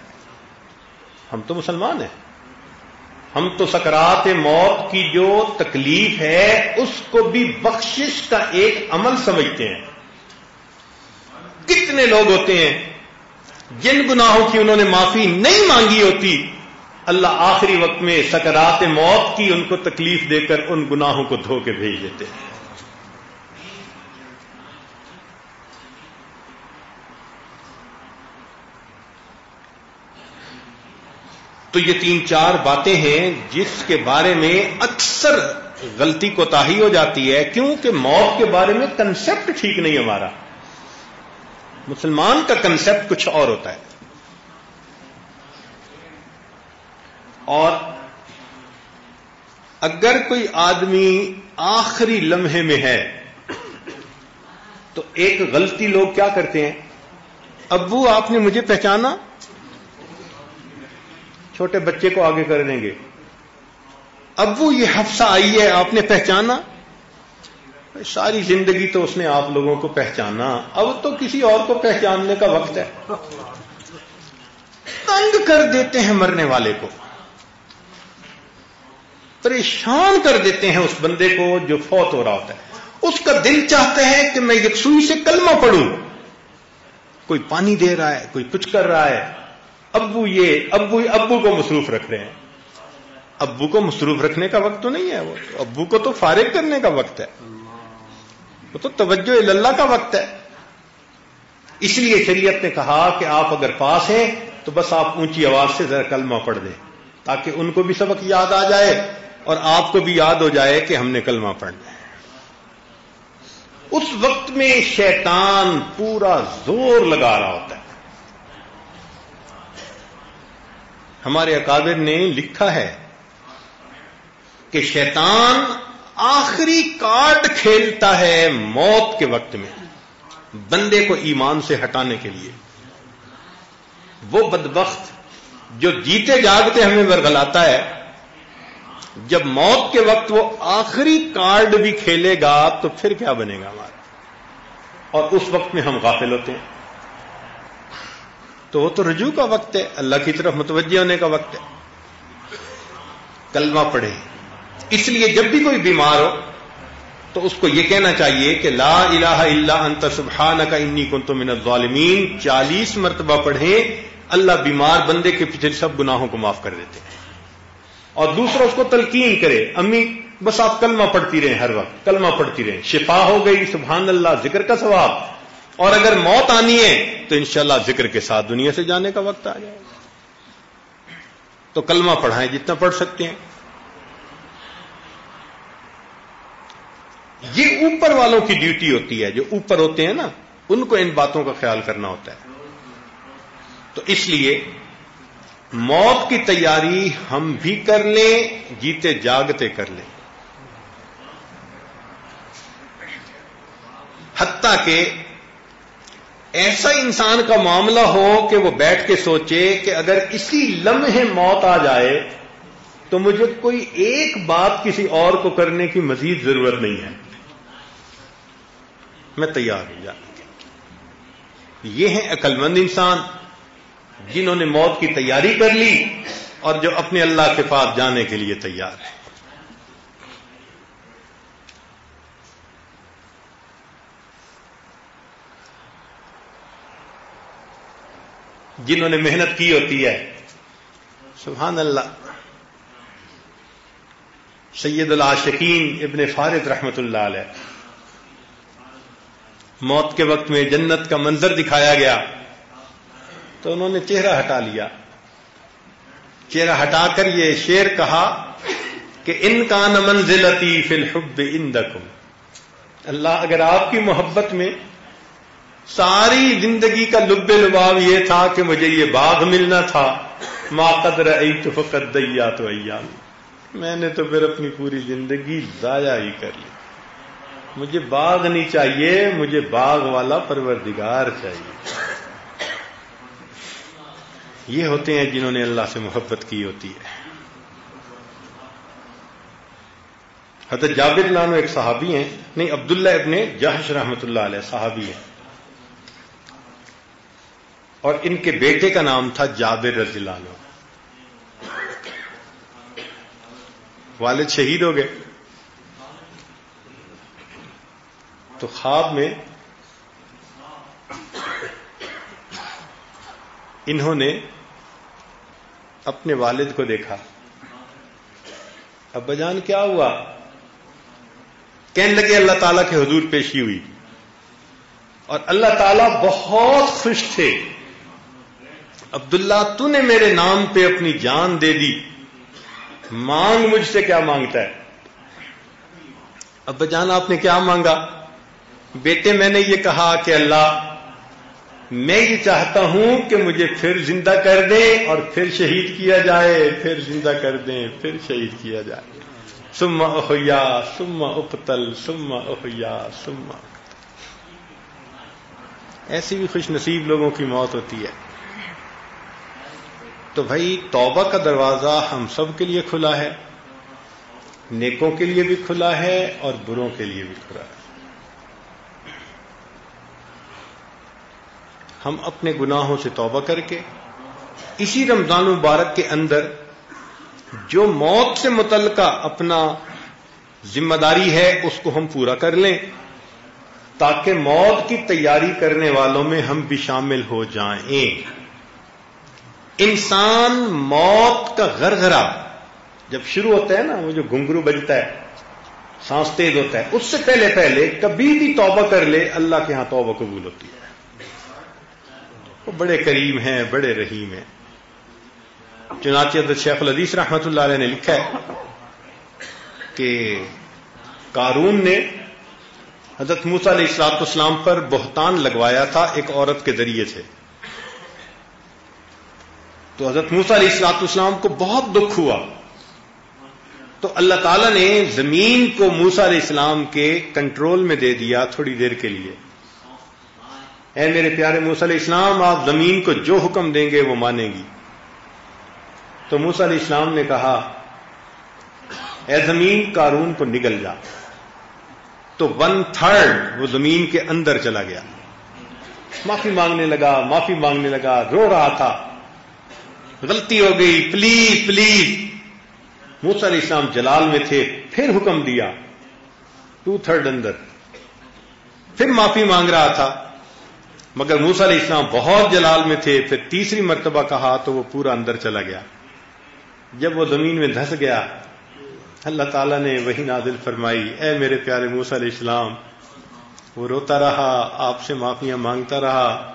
ہم تو مسلمان ہیں۔ ہم تو سکرات موت کی جو تکلیف ہے، اس کو بھی بخشش کا ایک عمل سمجھتے ہیں۔ کتنے لوگ ہوتے ہیں؟ جن گناہوں کی انہوں نے معافی نہیں مانگی ہوتی، اللہ آخری وقت میں سکرات موت کی ان کو تکلیف دے کر ان گناہوں کو دھو کے بھیج دیتے ہیں۔ تو یہ تین چار باتیں ہیں جس کے بارے میں اکثر غلطی کو تاہی ہو جاتی ہے، کیونکہ موت کے بارے میں کنسپٹ ٹھیک نہیں ہمارا۔ مسلمان کا کنسپٹ کچھ اور ہوتا ہے۔ اور اگر کوئی آدمی آخری لمحے میں ہے، تو ایک غلطی لوگ کیا کرتے ہیں؟ ابو آپ نے مجھے پہچانا؟ چھوٹے بچے کو آگے کر دیں گے۔ ابو یہ حفصہ آئی ہے، آپ نے پہچانا؟ ساری زندگی تو اس نے آپ لوگوں کو پہچانا۔ اب تو کسی اور کو پہچاننے کا وقت ہے۔ تنگ کر دیتے ہیں مرنے والے کو۔ پریشان کر دیتے ہیں اس بندے کو جو فوت ہو رہا ہوتا ہے۔ اس کا دل چاہتا ہے کہ میں یکسوئی سے کلمہ پڑھوں۔ کوئی پانی دے رہا ہے، کوئی کچھ کر رہا ہے۔ ابو یہ، ابو ابو کو مصروف رکھ رہے ہیں۔ ابو کو مصروف رکھنے کا وقت تو نہیں ہے۔ وہ ابو کو تو فارغ کرنے کا وقت ہے۔ وہ تو توجہ اللہ کا وقت ہے۔ اس لیے شریعت نے کہا کہ آپ اگر پاس ہیں تو بس آپ اونچی آواز سے ذرا کلمہ پڑھ دیں تاکہ ان کو بھی سبق یاد آ جائے اور آپ کو بھی یاد ہو جائے کہ ہم نے کلمہ پڑھنا ہے اس وقت میں شیطان پورا زور لگا رہا ہوتا ہے۔ ہمارے اکابر نے لکھا ہے کہ شیطان آخری کارڈ کھیلتا ہے موت کے وقت میں بندے کو ایمان سے ہٹانے کے لیے۔ وہ بدبخت جو جیتے جاگتے ہمیں ورگلاتا ہے، جب موت کے وقت وہ آخری کارڈ بھی کھیلے گا تو پھر کیا بنے گا ہمارا اور اس وقت میں ہم غافل ہوتے ہیں۔ تو وہ تو رجوع کا وقت ہے، اللہ کی طرف متوجہ ہونے کا وقت ہے۔ کلمہ پڑھے اس لیے جب بھی کوئی بیمار ہو، تو اس کو یہ کہنا چاہیے کہ لا الہ الا انت سبحانک انی کنت من الظالمین۔ چالیس مرتبہ پڑھیں، اللہ بیمار بندے کے پیچھے سب گناہوں کو معاف کر دیتے ہیں۔ اور دوسرا، اس کو تلقین کرے۔ امی، بس آپ کلمہ پڑھتی رہیں ہر وقت، کلمہ پڑھتی رہیں۔ شفا ہو گئی، سبحان اللہ، ذکر کا ثواب۔ اور اگر موت آنی ہے، تو انشاءاللہ ذکر کے ساتھ دنیا سے جانے کا وقت آ جائے۔ گا تو کلمہ پڑھائیں، جتنا پڑھ سکتے ہیں۔ یہ اوپر والوں کی ڈیوٹی ہوتی ہے، جو اوپر ہوتے ہیں نا، ان کو ان باتوں کا خیال کرنا ہوتا ہے۔ تو اس لیے موت کی تیاری ہم بھی کر لیں، جیتے جاگتے کر لیں۔ حتیٰ کہ ایسا انسان کا معاملہ ہو کہ وہ بیٹھ کے سوچے کہ اگر اسی لمحے موت آ جائے، تو مجھے کوئی ایک بات کسی اور کو کرنے کی مزید ضرورت نہیں ہے۔ میں تیار ہوں جانے یہ ہیں عقل مند انسان جنہوں نے موت کی تیاری کر لی اور جو اپنے اللہ کے پاس جانے کے لیے تیار ہیں۔ جنہوں نے محنت کی ہوتی ہے۔ سبحان اللہ۔ سید العاشقین ابن فارد رحمت اللہ علیہ۔ موت کے وقت میں جنت کا منظر دکھایا گیا تو انہوں نے چہرہ ہٹا لیا۔ چہرہ ہٹا کر یہ شیر کہا کہ ان کا ن منزلتی فی الحب اندکم اللہ اگر آپ کی محبت میں ساری زندگی کا لب لباب یہ تھا کہ مجھے یہ باغ ملنا تھا، ما قدر تو فقت دیا تو ایام۔ میں نے تو پھر اپنی پوری زندگی ضائع ہی کر لی۔ مجھے باغ نہیں چاہیے، مجھے باغ والا پروردگار چاہیے۔ یہ ہوتے ہیں جنہوں نے اللہ سے محبت کی ہوتی ہے۔ حضرت جابر نانو ایک صحابی ہیں، نہیں، عبداللہ ابن جہش رحمت اللہ علیہ صحابی ہیں۔ اور ان کے بیٹے کا نام تھا جابر رضی اللہ عنہ۔ والد شہید ہو گئے۔ تو خواب میں انہوں نے اپنے والد کو دیکھا۔ ابا جان کیا ہوا؟ کہنے لگے اللہ تعالیٰ کے حضور پیشی ہوئی۔ اور اللہ تعالیٰ بہت خوش تھے۔ عبداللہ، تو نے میرے نام پہ اپنی جان دے دی۔ مانگ مجھ سے کیا مانگتا ہے؟ ابا جان آپ نے کیا مانگا؟ بیٹے میں نے یہ کہا کہ اللہ، میں یہ چاہتا ہوں کہ مجھے پھر زندہ کر دیں اور پھر شہید کیا جائے، پھر زندہ کر دیں پھر شہید کیا جائے۔ سما احیا سما اقتل سما احیا سما ایسی بھی خوش نصیب لوگوں کی موت ہوتی ہے۔ تو بھائی، توبہ کا دروازہ ہم سب کے لیے کھلا ہے، نیکوں کے لیے بھی کھلا ہے اور بروں کے لیے بھی کھلا ہے۔ ہم اپنے گناہوں سے توبہ کر کے، اسی رمضان مبارک کے اندر جو موت سے متعلقہ اپنا ذمہ داری ہے، اس کو ہم پورا کر لیں، تاکہ موت کی تیاری کرنے والوں میں ہم بھی شامل ہو جائیں۔ انسان موت کا گھر جب شروع ہوتا ہے نا، وہ جو گھنگرو بجتا ہے، سانس تیز ہوتا ہے، اس سے پہلے پہلے کبھی بھی توبہ کر لے، اللہ کے ہاں توبہ قبول ہوتی ہے۔ وہ بڑے کریم ہیں، بڑے رحیم ہیں۔ چنانچہ حضرت شیخ الحدیث رحمت اللہ علیہ نے لکھا ہے کہ کارون نے حضرت موسا علیہ السلاط اسلام پر بہتان لگوایا تھا، ایک عورت کے ذریعے سے۔ تو حضرت موسا علیہ السلاط اسلام کو بہت دکھ ہوا۔ تو اللہ تعالی نے زمین کو موسا علیہ السلام کے کنٹرول میں دے دیا تھوڑی دیر کے لیے۔ اے میرے پیارے موسیٰ علیہ السلام، آپ زمین کو جو حکم دیں گے وہ مانیں گی۔ تو موسیٰ علیہ السلام نے کہا، اے زمین کارون کو نگل جا۔ تو ون تھرڈ وہ زمین کے اندر چلا گیا۔ معافی مانگنے لگا، معافی مانگنے لگا، رو رہا تھا۔ غلطی ہو گئی پلیز پلیز موسا علیہ السلام جلال میں تھے، پھر حکم دیا۔ ٹو تھرڈ اندر۔ پھر معافی مانگ رہا تھا۔ مگر موسا علیہ السلام بہت جلال میں تھے، پھر تیسری مرتبہ کہا تو وہ پورا اندر چلا گیا۔ جب وہ زمین میں دھس گیا، اللہ تعالیٰ نے وہی نازل فرمائی، اے میرے پیارے موسا علیہ السلام، وہ روتا رہا، آپ سے معافیاں مانگتا رہا،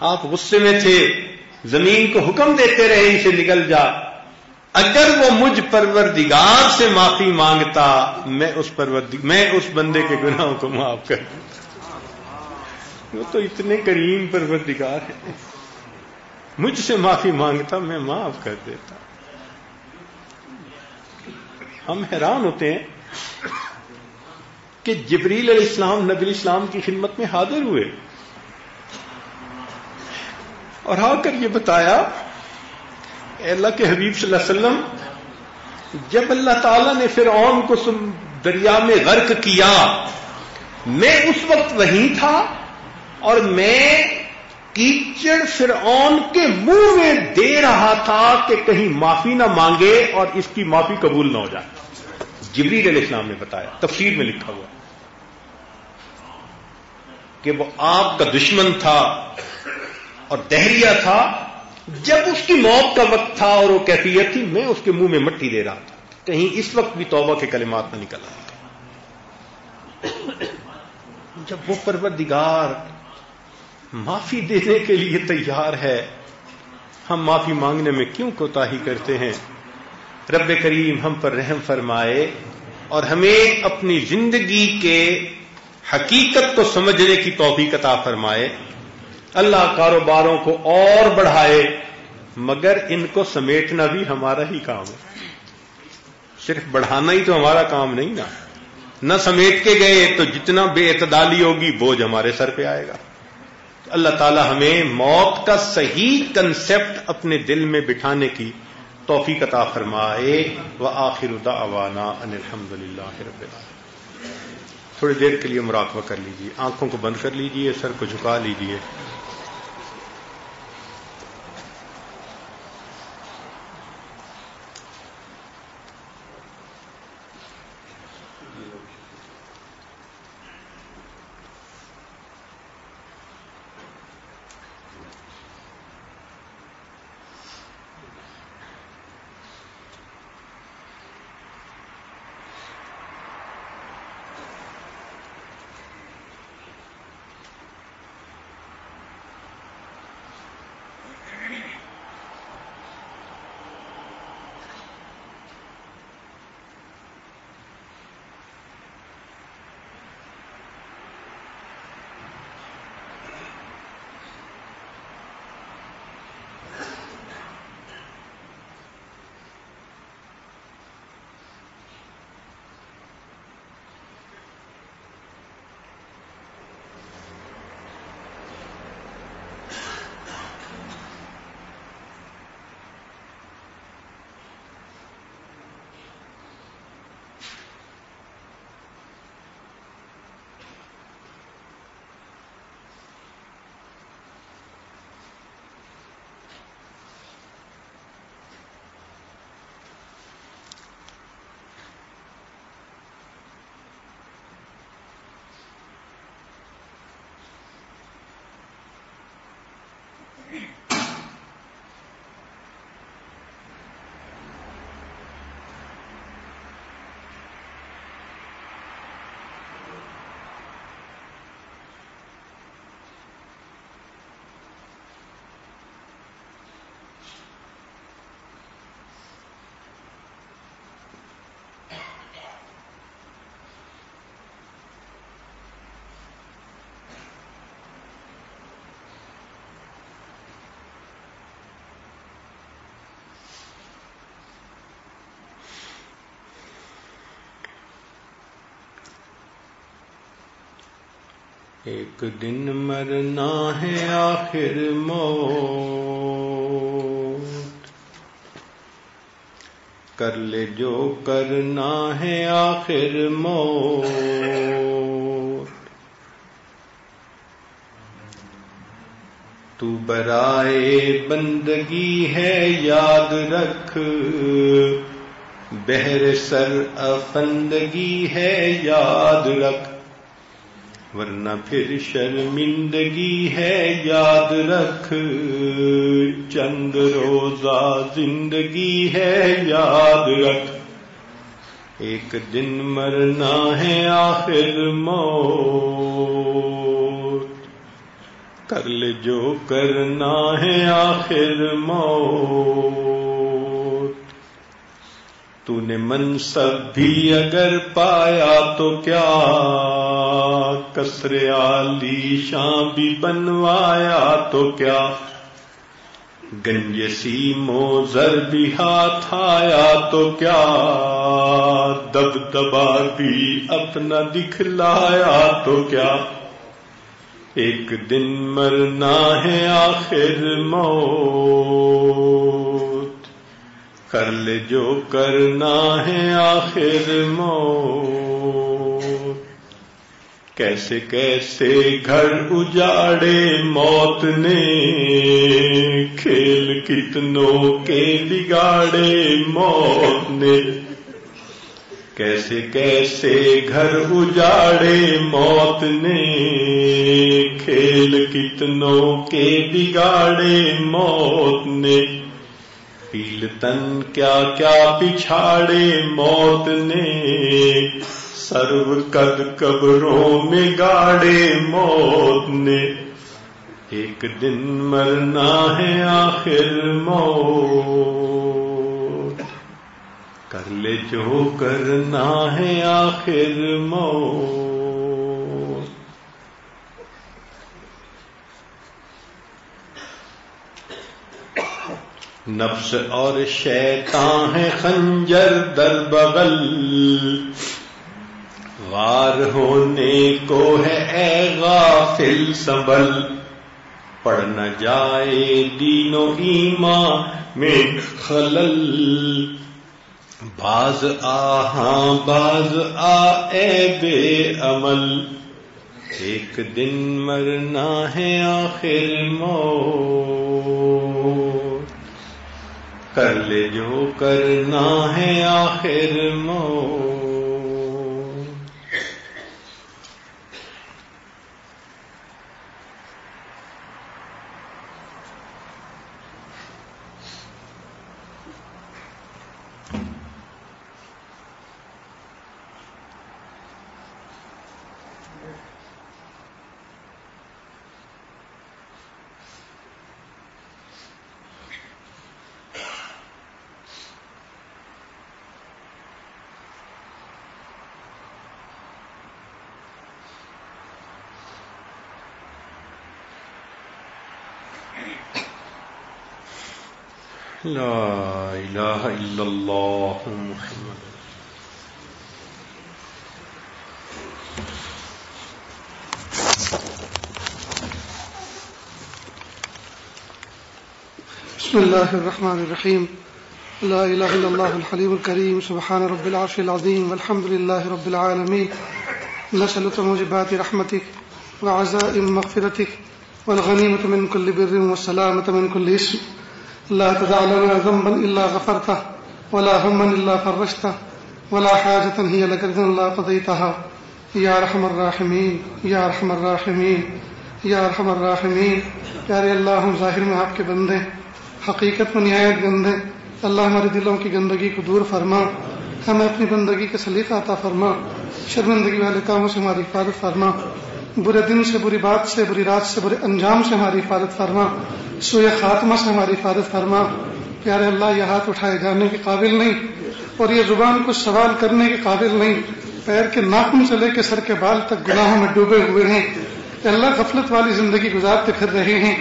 آپ غصے میں تھے، زمین کو حکم دیتے رہے، اسے نکل جا۔ اگر وہ مجھ پروردگار سے معافی مانگتا، میں اس میں اس بندے کے گناہوں کو معاف کر وہ تو اتنے کریم پروردگار ہے مجھ سے معافی مانگتا، میں معاف کر دیتا۔ ہم حیران ہوتے ہیں کہ جبریل علیہ السلام نبی اسلام کی خدمت میں حاضر ہوئے۔ اور آ کر یہ بتایا اللہ کے حبیب صلی اللہ علیہ وسلم، جب اللہ تعالی نے فرعون کو دریا میں غرق کیا، میں اس وقت وہیں تھا اور میں کیچڑ فرعون کے منہ میں دے رہا تھا کہ کہیں معافی نہ مانگے اور اس کی معافی قبول نہ ہو جائے۔ جبریل علیہ السلام نے بتایا، تفسیر میں لکھا ہوا کہ وہ آپ کا دشمن تھا اور دہریا تھا۔ جب اس کی موت کا وقت تھا اور وہ کیفیت تھی، میں اس کے منہ میں مٹی دے رہا تھا۔ کہیں اس وقت بھی توبہ کے کلمات نہ نکل رہا جب وہ پروردگار معافی دینے کے لیے تیار ہے۔ ہم معافی مانگنے میں کیوں کوتاہی کرتے ہیں؟ رب کریم ہم پر رحم فرمائے اور ہمیں اپنی زندگی کے حقیقت کو سمجھنے کی توفیق عطا فرمائے۔ اللہ کاروباروں کو اور بڑھائے، مگر ان کو سمیٹنا بھی ہمارا ہی کام ہے۔ صرف بڑھانا ہی تو ہمارا کام نہیں نا۔ نہ سمیٹ کے گئے تو جتنا بے اعتدالی ہوگی، بوجھ ہمارے سر پہ آئے گا۔ اللہ تعالی ہمیں موت کا صحیح کنسپٹ اپنے دل میں بٹھانے کی توفیق عطا فرمائے۔ و آخر دعوانا ان الحمد للہ رب تھوڑی دیر کے لیے مراقبہ کر لیجیے آنکھوں کو بند کر لیجیے سر کو جھکا لیجیے Yeah. ایک دن مرنا ہے آخر موت۔ کر لے جو کرنا ہے آخر موت۔ تو برائے بندگی ہے یاد رکھ۔ بہر سر افندگی ہے یاد رکھ۔ ورنہ پھر شرمندگی ہے، یاد رکھ۔ چند روزہ زندگی ہے، یاد رکھ۔ ایک دن مرنا ہے آخر موت۔ کر لے جو کرنا ہے آخر موت۔ تو نے منصب بھی اگر پایا تو کیا؟ کسر علی شاں بھی بنوایا تو کیا گنج سی موزر بھی ہاتھ آیا تو کیا دب دبا بھی اپنا دکھلایا تو کیا ایک دن مرنا ہے آخر مو کر لے جو کرنا ہے آخر مو کیسے کیسے گھر اجاڑے موت نے، کھیل کتنوں کے بگاڑے موت نے۔ کیسے کیسے گھر اجاڑے موت نے، کھیل کتنوں کے بگاڑے موت نے۔ پیل تن کیا کیا پچھاڑے موت نے سرو قد قبروں میں گاڑے موت نے ایک دن مرنا ہے آخر موت کر لے جو کرنا ہے آخر موت نفس اور شیطان ہے خنجر در بغل وار ہونے کو ہے اے غافل سنبل پڑ نہ جائے دین و ایما میں خلل۔ باز آہاں باز آ، اے بے عمل۔ ایک دن مرنا ہے آخر مو کر لے جو کرنا ہے آخر مو لا إله إلا الله محمد. بسم الله الرحمن الرحيم. لا إله إلا الله الحليم الكريم. سبحان رب العرش العظيم. والحمد لله رب العالمين. نسألك موجبات رحمتك وعزائم مغفرتك والغنيمة من كل بر والسلامة من كل اسم. لا تدع لنا ذنبا إلا غفرته، ولا هما إلا فرشته ولا حاجة هي لك رضا لا قضيتها. يا رحم الراحمين، يا رحم الراحمين یا رحم الراحمین پیارے اللہ، ہم ظاہر میں آپ کے بندے حقیقت میں نہایت گندے اللہ ہمارے دلوں کی گندگی کو دور فرما، ہمیں اپنی بندگی کا سلیقہ عطا فرما، شرمندگی والے کاموں سے ہماری حفاظت فرما۔ برے دن سے بری بات سے، بری رات سے برے انجام سے ہماری حفاظت فرما۔ سوئے خاتمہ سے ہماری حفاظت فرما۔ پیارے اللہ، یہ ہاتھ اٹھائے جانے کے قابل نہیں اور یہ زبان کو سوال کرنے کے قابل نہیں۔ پیر کے ناخن سے لے کے سر کے بال تک گناہوں میں ڈوبے ہوئے ہیں۔ کہ اللہ، غفلت والی زندگی گزارتے پھر رہے ہیں۔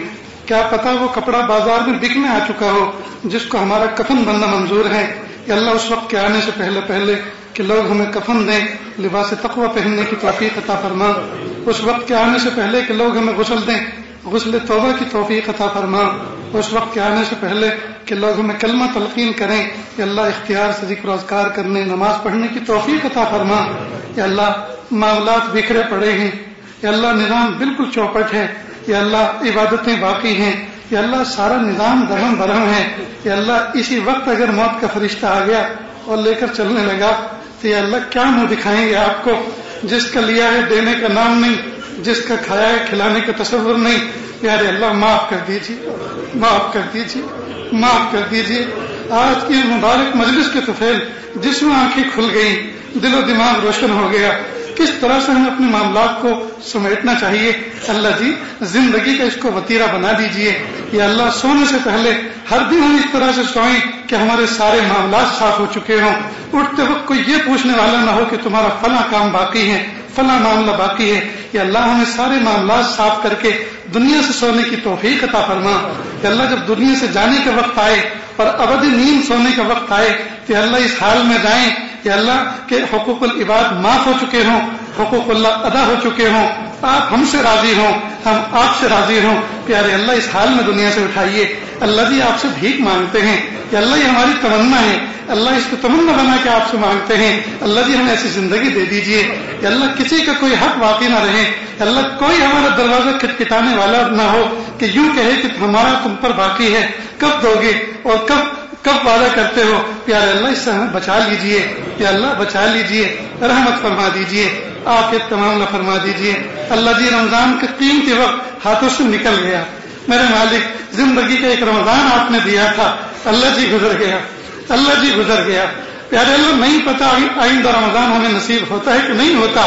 کیا پتا وہ کپڑا بازار میں بکنے آ چکا ہو، جس کو ہمارا کفن بننا منظور ہے۔ کہ اللہ، اس وقت کے آنے سے پہلے پہلے کہ لوگ ہمیں کفن دیں، لباس تقوی پہننے کی توفیق عطا فرما۔ اس وقت کے آنے سے پہلے کہ لوگ ہمیں غسل دیں، غسل توبہ کی توفیق عطا فرما۔ اس وقت کے آنے سے پہلے کہ لوگ ہمیں کلمہ تلقین کریں، کہ اللہ اختیار سے ذکر اذکار کرنے، نماز پڑھنے کی توفیق عطا فرما۔ کہ اللہ، معاملات بکھرے پڑے ہیں۔ کہ اللہ، نظام بالکل چوپٹ ہے۔ کہ اللہ، عبادتیں باقی ہیں۔ کہ اللہ، سارا نظام درم برہم ہے۔ کہ اللہ، اسی وقت اگر موت کا فرشتہ آ گیا اور لے کر چلنے لگا کہ یہ اللہ کیا منہ دکھائیں گے آپ کو؟ جس کا لیا ہے دینے کا نام نہیں، جس کا کھایا ہے کھلانے کا تصور نہیں۔ پیارے اللہ، معاف کر دیجیے معاف کر دیجیے معاف کر دیجیے آج کی مبارک مجلس کے توفیل جس میں آنکھیں کھل گئی دل و دماغ روشن ہو گیا۔ کس طرح سے ہمیں اپنے معاملات کو سمیٹنا چاہیے؟ اللہ جی زندگی کا اس کو وطیرہ بنا دیجیے۔ یا اللہ، سونے سے پہلے ہر دن ہم اس طرح سے سوئیں کہ ہمارے سارے معاملات صاف ہو چکے ہوں۔ اٹھتے وقت کوئی یہ پوچھنے والا نہ ہو کہ تمہارا فلاں کام باقی ہے، فلاں معاملہ باقی ہے۔ کہ اللہ، ہمیں سارے معاملات صاف کر کے دنیا سے سونے کی توفیق عطا فرما۔ کہ اللہ، جب دنیا سے جانے کا وقت آئے اور ابدی نیند سونے کا وقت آئے کہ اللہ، اس حال میں جائیں کہ اللہ کے حقوق العباد معاف ہو چکے ہوں، حقوق اللہ ادا ہو چکے ہوں۔ آپ ہم سے راضی ہوں، ہم آپ سے راضی ہوں۔ پیارے اللہ، اس حال میں دنیا سے اٹھائیے۔ اللہ جی آپ سے بھیک مانگتے ہیں۔ کہ اللہ یہ ہماری تمنا ہے۔ اللہ اس کو تمنا بنا کے آپ سے مانگتے ہیں۔ اللہ جی ہمیں ایسی زندگی دے دیجیے۔ کہ اللہ کسی کا کوئی حق باقی نہ رہے۔ اللہ کوئی ہمارا دروازہ کھٹکھٹانے والا نہ ہو۔ کہ یوں کہے کہ ہمارا تم پر باقی ہے۔ کب دو گے اور کب کب وعدہ کرتے ہو؟ پیارے اللہ، اس سے ہمیں بچا لیجیے یا اللہ، بچا لیجیے، رحمت فرما دیجیے آپ کے تمام نہ فرما دیجیے۔ اللہ جی رمضان کے قیمتی وقت ہاتھوں سے نکل گیا۔ میرے مالک، زندگی کا ایک رمضان آپ نے دیا تھا۔ اللہ جی گزر گیا۔ اللہ جی گزر گیا۔ پیارے اللہ، نہیں پتا آئندہ رمضان ہمیں نصیب ہوتا ہے کہ نہیں ہوتا۔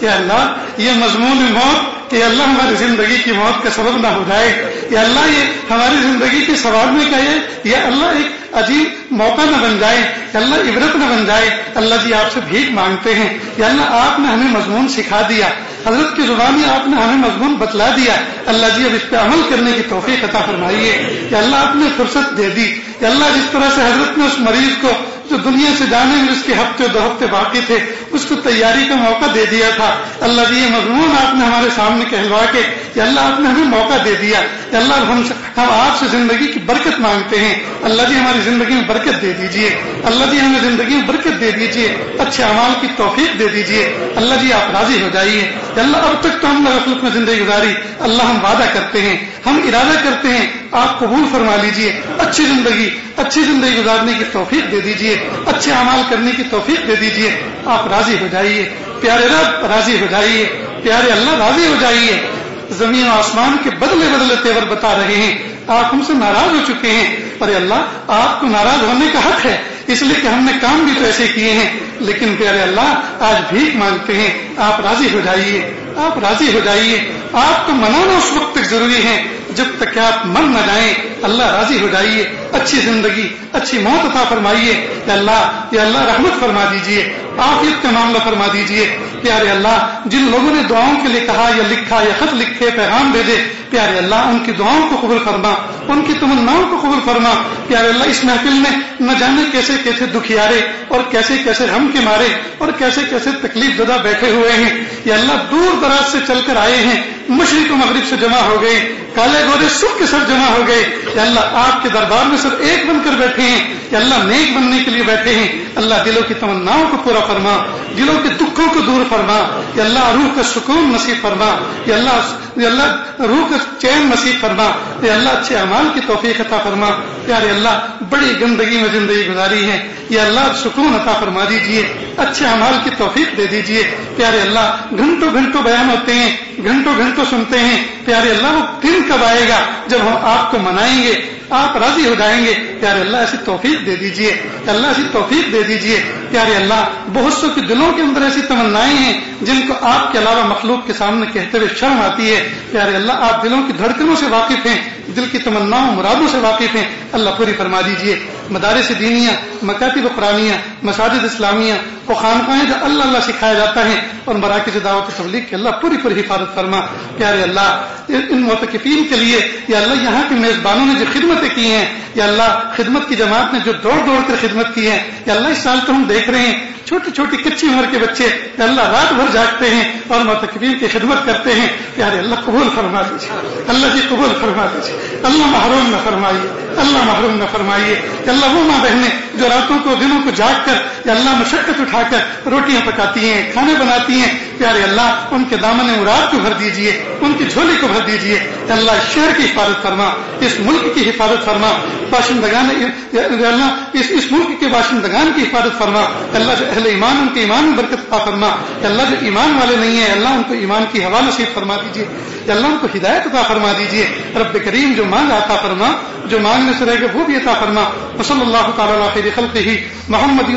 کہ اللہ، یہ مضمون موت کہ اللہ ہماری زندگی کی موت کا سبب نہ ہو جائے۔ یا اللہ، یہ ہماری زندگی کے سوال میں کیا ہے؟ اللہ، ایک عجیب موقع نہ بن جائے۔ یا اللہ، عبرت نہ بن جائے۔ اللہ جی آپ سے بھیک مانگتے ہیں۔ یا اللہ، آپ نے ہمیں مضمون سکھا دیا۔ حضرت کی زبانی آپ نے ہمیں مضمون بتلا دیا۔ اللہ جی اب اس پہ عمل کرنے کی توفیق عطا فرمائیے۔ کہ اللہ، آپ نے فرصت دے دی۔ کہ اللہ، جس طرح سے حضرت نے اس مریض کو جو دنیا سے جانے میں اس کے ہفتے دو ہفتے باقی تھے، اس کو تیاری کا موقع دے دیا تھا۔ اللہ جی یہ مضمون آپ نے ہمارے سامنے کہلوا کے کہ اللہ آپ نے ہمیں موقع دے دیا۔ کہ اللہ ہم ہم آپ سے زندگی کی برکت مانگتے ہیں۔ اللہ جی ہماری زندگی میں برکت دے دیجیے۔ اللہ جی ہمیں زندگی میں برکت دے دیجیے۔ اچھے اعمال کی توفیق دے دیجیے۔ اللہ جی آپ راضی ہو جائیے۔ کہ اللہ اب تک تو ہم نے غفلت میں زندگی گزاری۔ اللہ ہم وعدہ کرتے ہیں۔ ہم ارادہ کرتے ہیں۔ آپ قبول فرما لیجیے۔ اچھی زندگی اچھی زندگی گزارنے کی توفیق دے دیجیے۔ اچھے اعمال کرنے کی توفیق دے دیجیے۔ آپ راضی ہو جائیے۔ پیارے رب راضی ہو جائیے۔ پیارے اللہ راضی ہو جائیے۔ زمین و آسمان کے بدلے بدلے تیور بتا رہے ہیں۔ آپ ہم سے ناراض ہو چکے ہیں۔ اور اللہ، آپ کو ناراض ہونے کا حق ہے۔ اس لیے کہ ہم نے کام بھی تو ایسے کیے ہیں۔ لیکن پیارے اللہ، آج بھیک مانگتے ہیں۔ آپ راضی ہو جائیے۔ آپ راضی ہو جائیے۔ آپ کو منانا اس وقت تک ضروری ہے جب تک کہ آپ من نہ جائیں۔ اللہ راضی ہو جائیے۔ اچھی زندگی، اچھی موت عطا فرمائیے۔ یا اللہ یا اللہ رحمت فرما دیجیے آفیت کا معاملہ فرما دیجیے۔ پیارے اللہ، جن لوگوں نے دعاؤں کے لیے کہا، یا لکھا، یا خط لکھے، پیغام بھیجے، پیارے اللہ، ان کی دعاؤں کو قبول فرما، ان کی تمناؤں کو قبول فرما۔ پیارے اللہ، اس محفل میں نہ جانے کیسے کیسے دکھیارے اور کیسے کیسے ہم کے مارے اور کیسے کیسے تکلیف زدہ بیٹھے ہوئے ہیں۔ یا اللہ، دور دراز سے چل کر آئے ہیں۔ مشرق و مغرب سے جمع ہو گئے کالے گورے سب کے سب جمع ہو گئے۔ یا اللہ، آپ کے دربار میں سب ایک بن کر بیٹھے ہیں۔ کہ اللہ، نیک بننے کے لیے بیٹھے ہیں۔ اللہ دلوں کی تمناؤں کو پورا فرما، دلوں کے دکھوں کو دور فرما۔ یا اللہ، روح کا سکون نصیب فرما۔ یا اللہ یا اللہ، روح کا چین نصیب فرما۔ یا اللہ، اچھے اعمال کی توفیق عطا فرما۔ پیارے اللہ، بڑی گندگی میں زندگی گزاری ہے۔ یا اللہ، سکون عطا فرما دیجیے۔ اچھے اعمال کی توفیق دے دیجیے۔ پیارے اللہ، گھنٹوں گھنٹوں بیان ہوتے ہیں۔ گھنٹوں گھنٹوں کو سنتے ہیں، پیارے اللہ وہ دن کب آئے گا جب ہم آپ کو منائیں گے، آپ راضی ہو جائیں گے پیارے اللہ ایسی توفیق دے دیجیے، اللہ ایسی توفیق دے دیجیے۔ پیارے اللہ، بہت سو کے دلوں کے اندر ایسی تمنائیں ہیں جن کو آپ کے علاوہ مخلوق کے سامنے کہتے ہوئے شرم آتی ہے۔ پیارے اللہ، آپ دلوں کی دھڑکنوں سے واقف ہیں، دل کی تمناؤں، مرادوں سے واقف ہیں۔ اللہ پوری فرما دیجیے۔ مدارس دینیا مکاتب قرآنیہ، مساجد اسلامیہ وہ خانقاہیں جو اللہ اللہ سکھایا جاتا ہے، اور مراکز دعوت تبلیغ کے اللہ پوری پوری حفاظت فرما۔ پیارے اللہ، ان متقفین کے لیے یا اللہ یہاں کے میزبانوں نے جو خدمتیں کی ہیں، یا اللہ خدمت کی جماعت نے جو دوڑ دوڑ کر خدمت کی ہے یا اللہ اس سال تو ہم دیکھ رہے ہیں۔ چھوٹی چھوٹی کچی عمر کے بچے اللہ رات بھر جاگتے ہیں اور متقبین کی خدمت کرتے ہیں پیارے اللہ قبول فرما دیجیے اللہ جی قبول فرما دیجیے اللہ محروم نہ فرمائیے۔ اللہ محروم نہ فرمائیے۔ کہ اللہ وہ ماں بہنیں جو راتوں کو دنوں کو جاگ کر یا اللہ مشقت اٹھا کر روٹیاں پکاتی ہیں، کھانے بناتی ہیں، پیارے اللہ، ان کے دامن مراد کو بھر دیجیے ان کی جھولی کو بھر دیجیے اللہ شہر کی حفاظت فرما، اس ملک کی حفاظت فرما۔ باشندگان اللہ، اس اس ملک کے باشندگان کی حفاظت فرما۔ اللہ جو اہل ایمان ان کے ایمان میں برکت عطا فرما۔ کہ اللہ جو ایمان والے نہیں ہیں، اللہ ان کو ایمان کی ہوا نصیب فرما دیجیے کہ اللہ ان کو ہدایت عطا فرما دیجیے رب کریم جو مانگ عطا فرما، جو مانگنے سے رہے گا وہ بھی عطا فرما۔ وصلی اللہ تعالیٰ خیر ہی محمد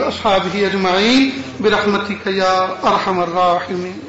و اصحاب ہی اجمعین۔ برحمتی یا ارحم الراحمین۔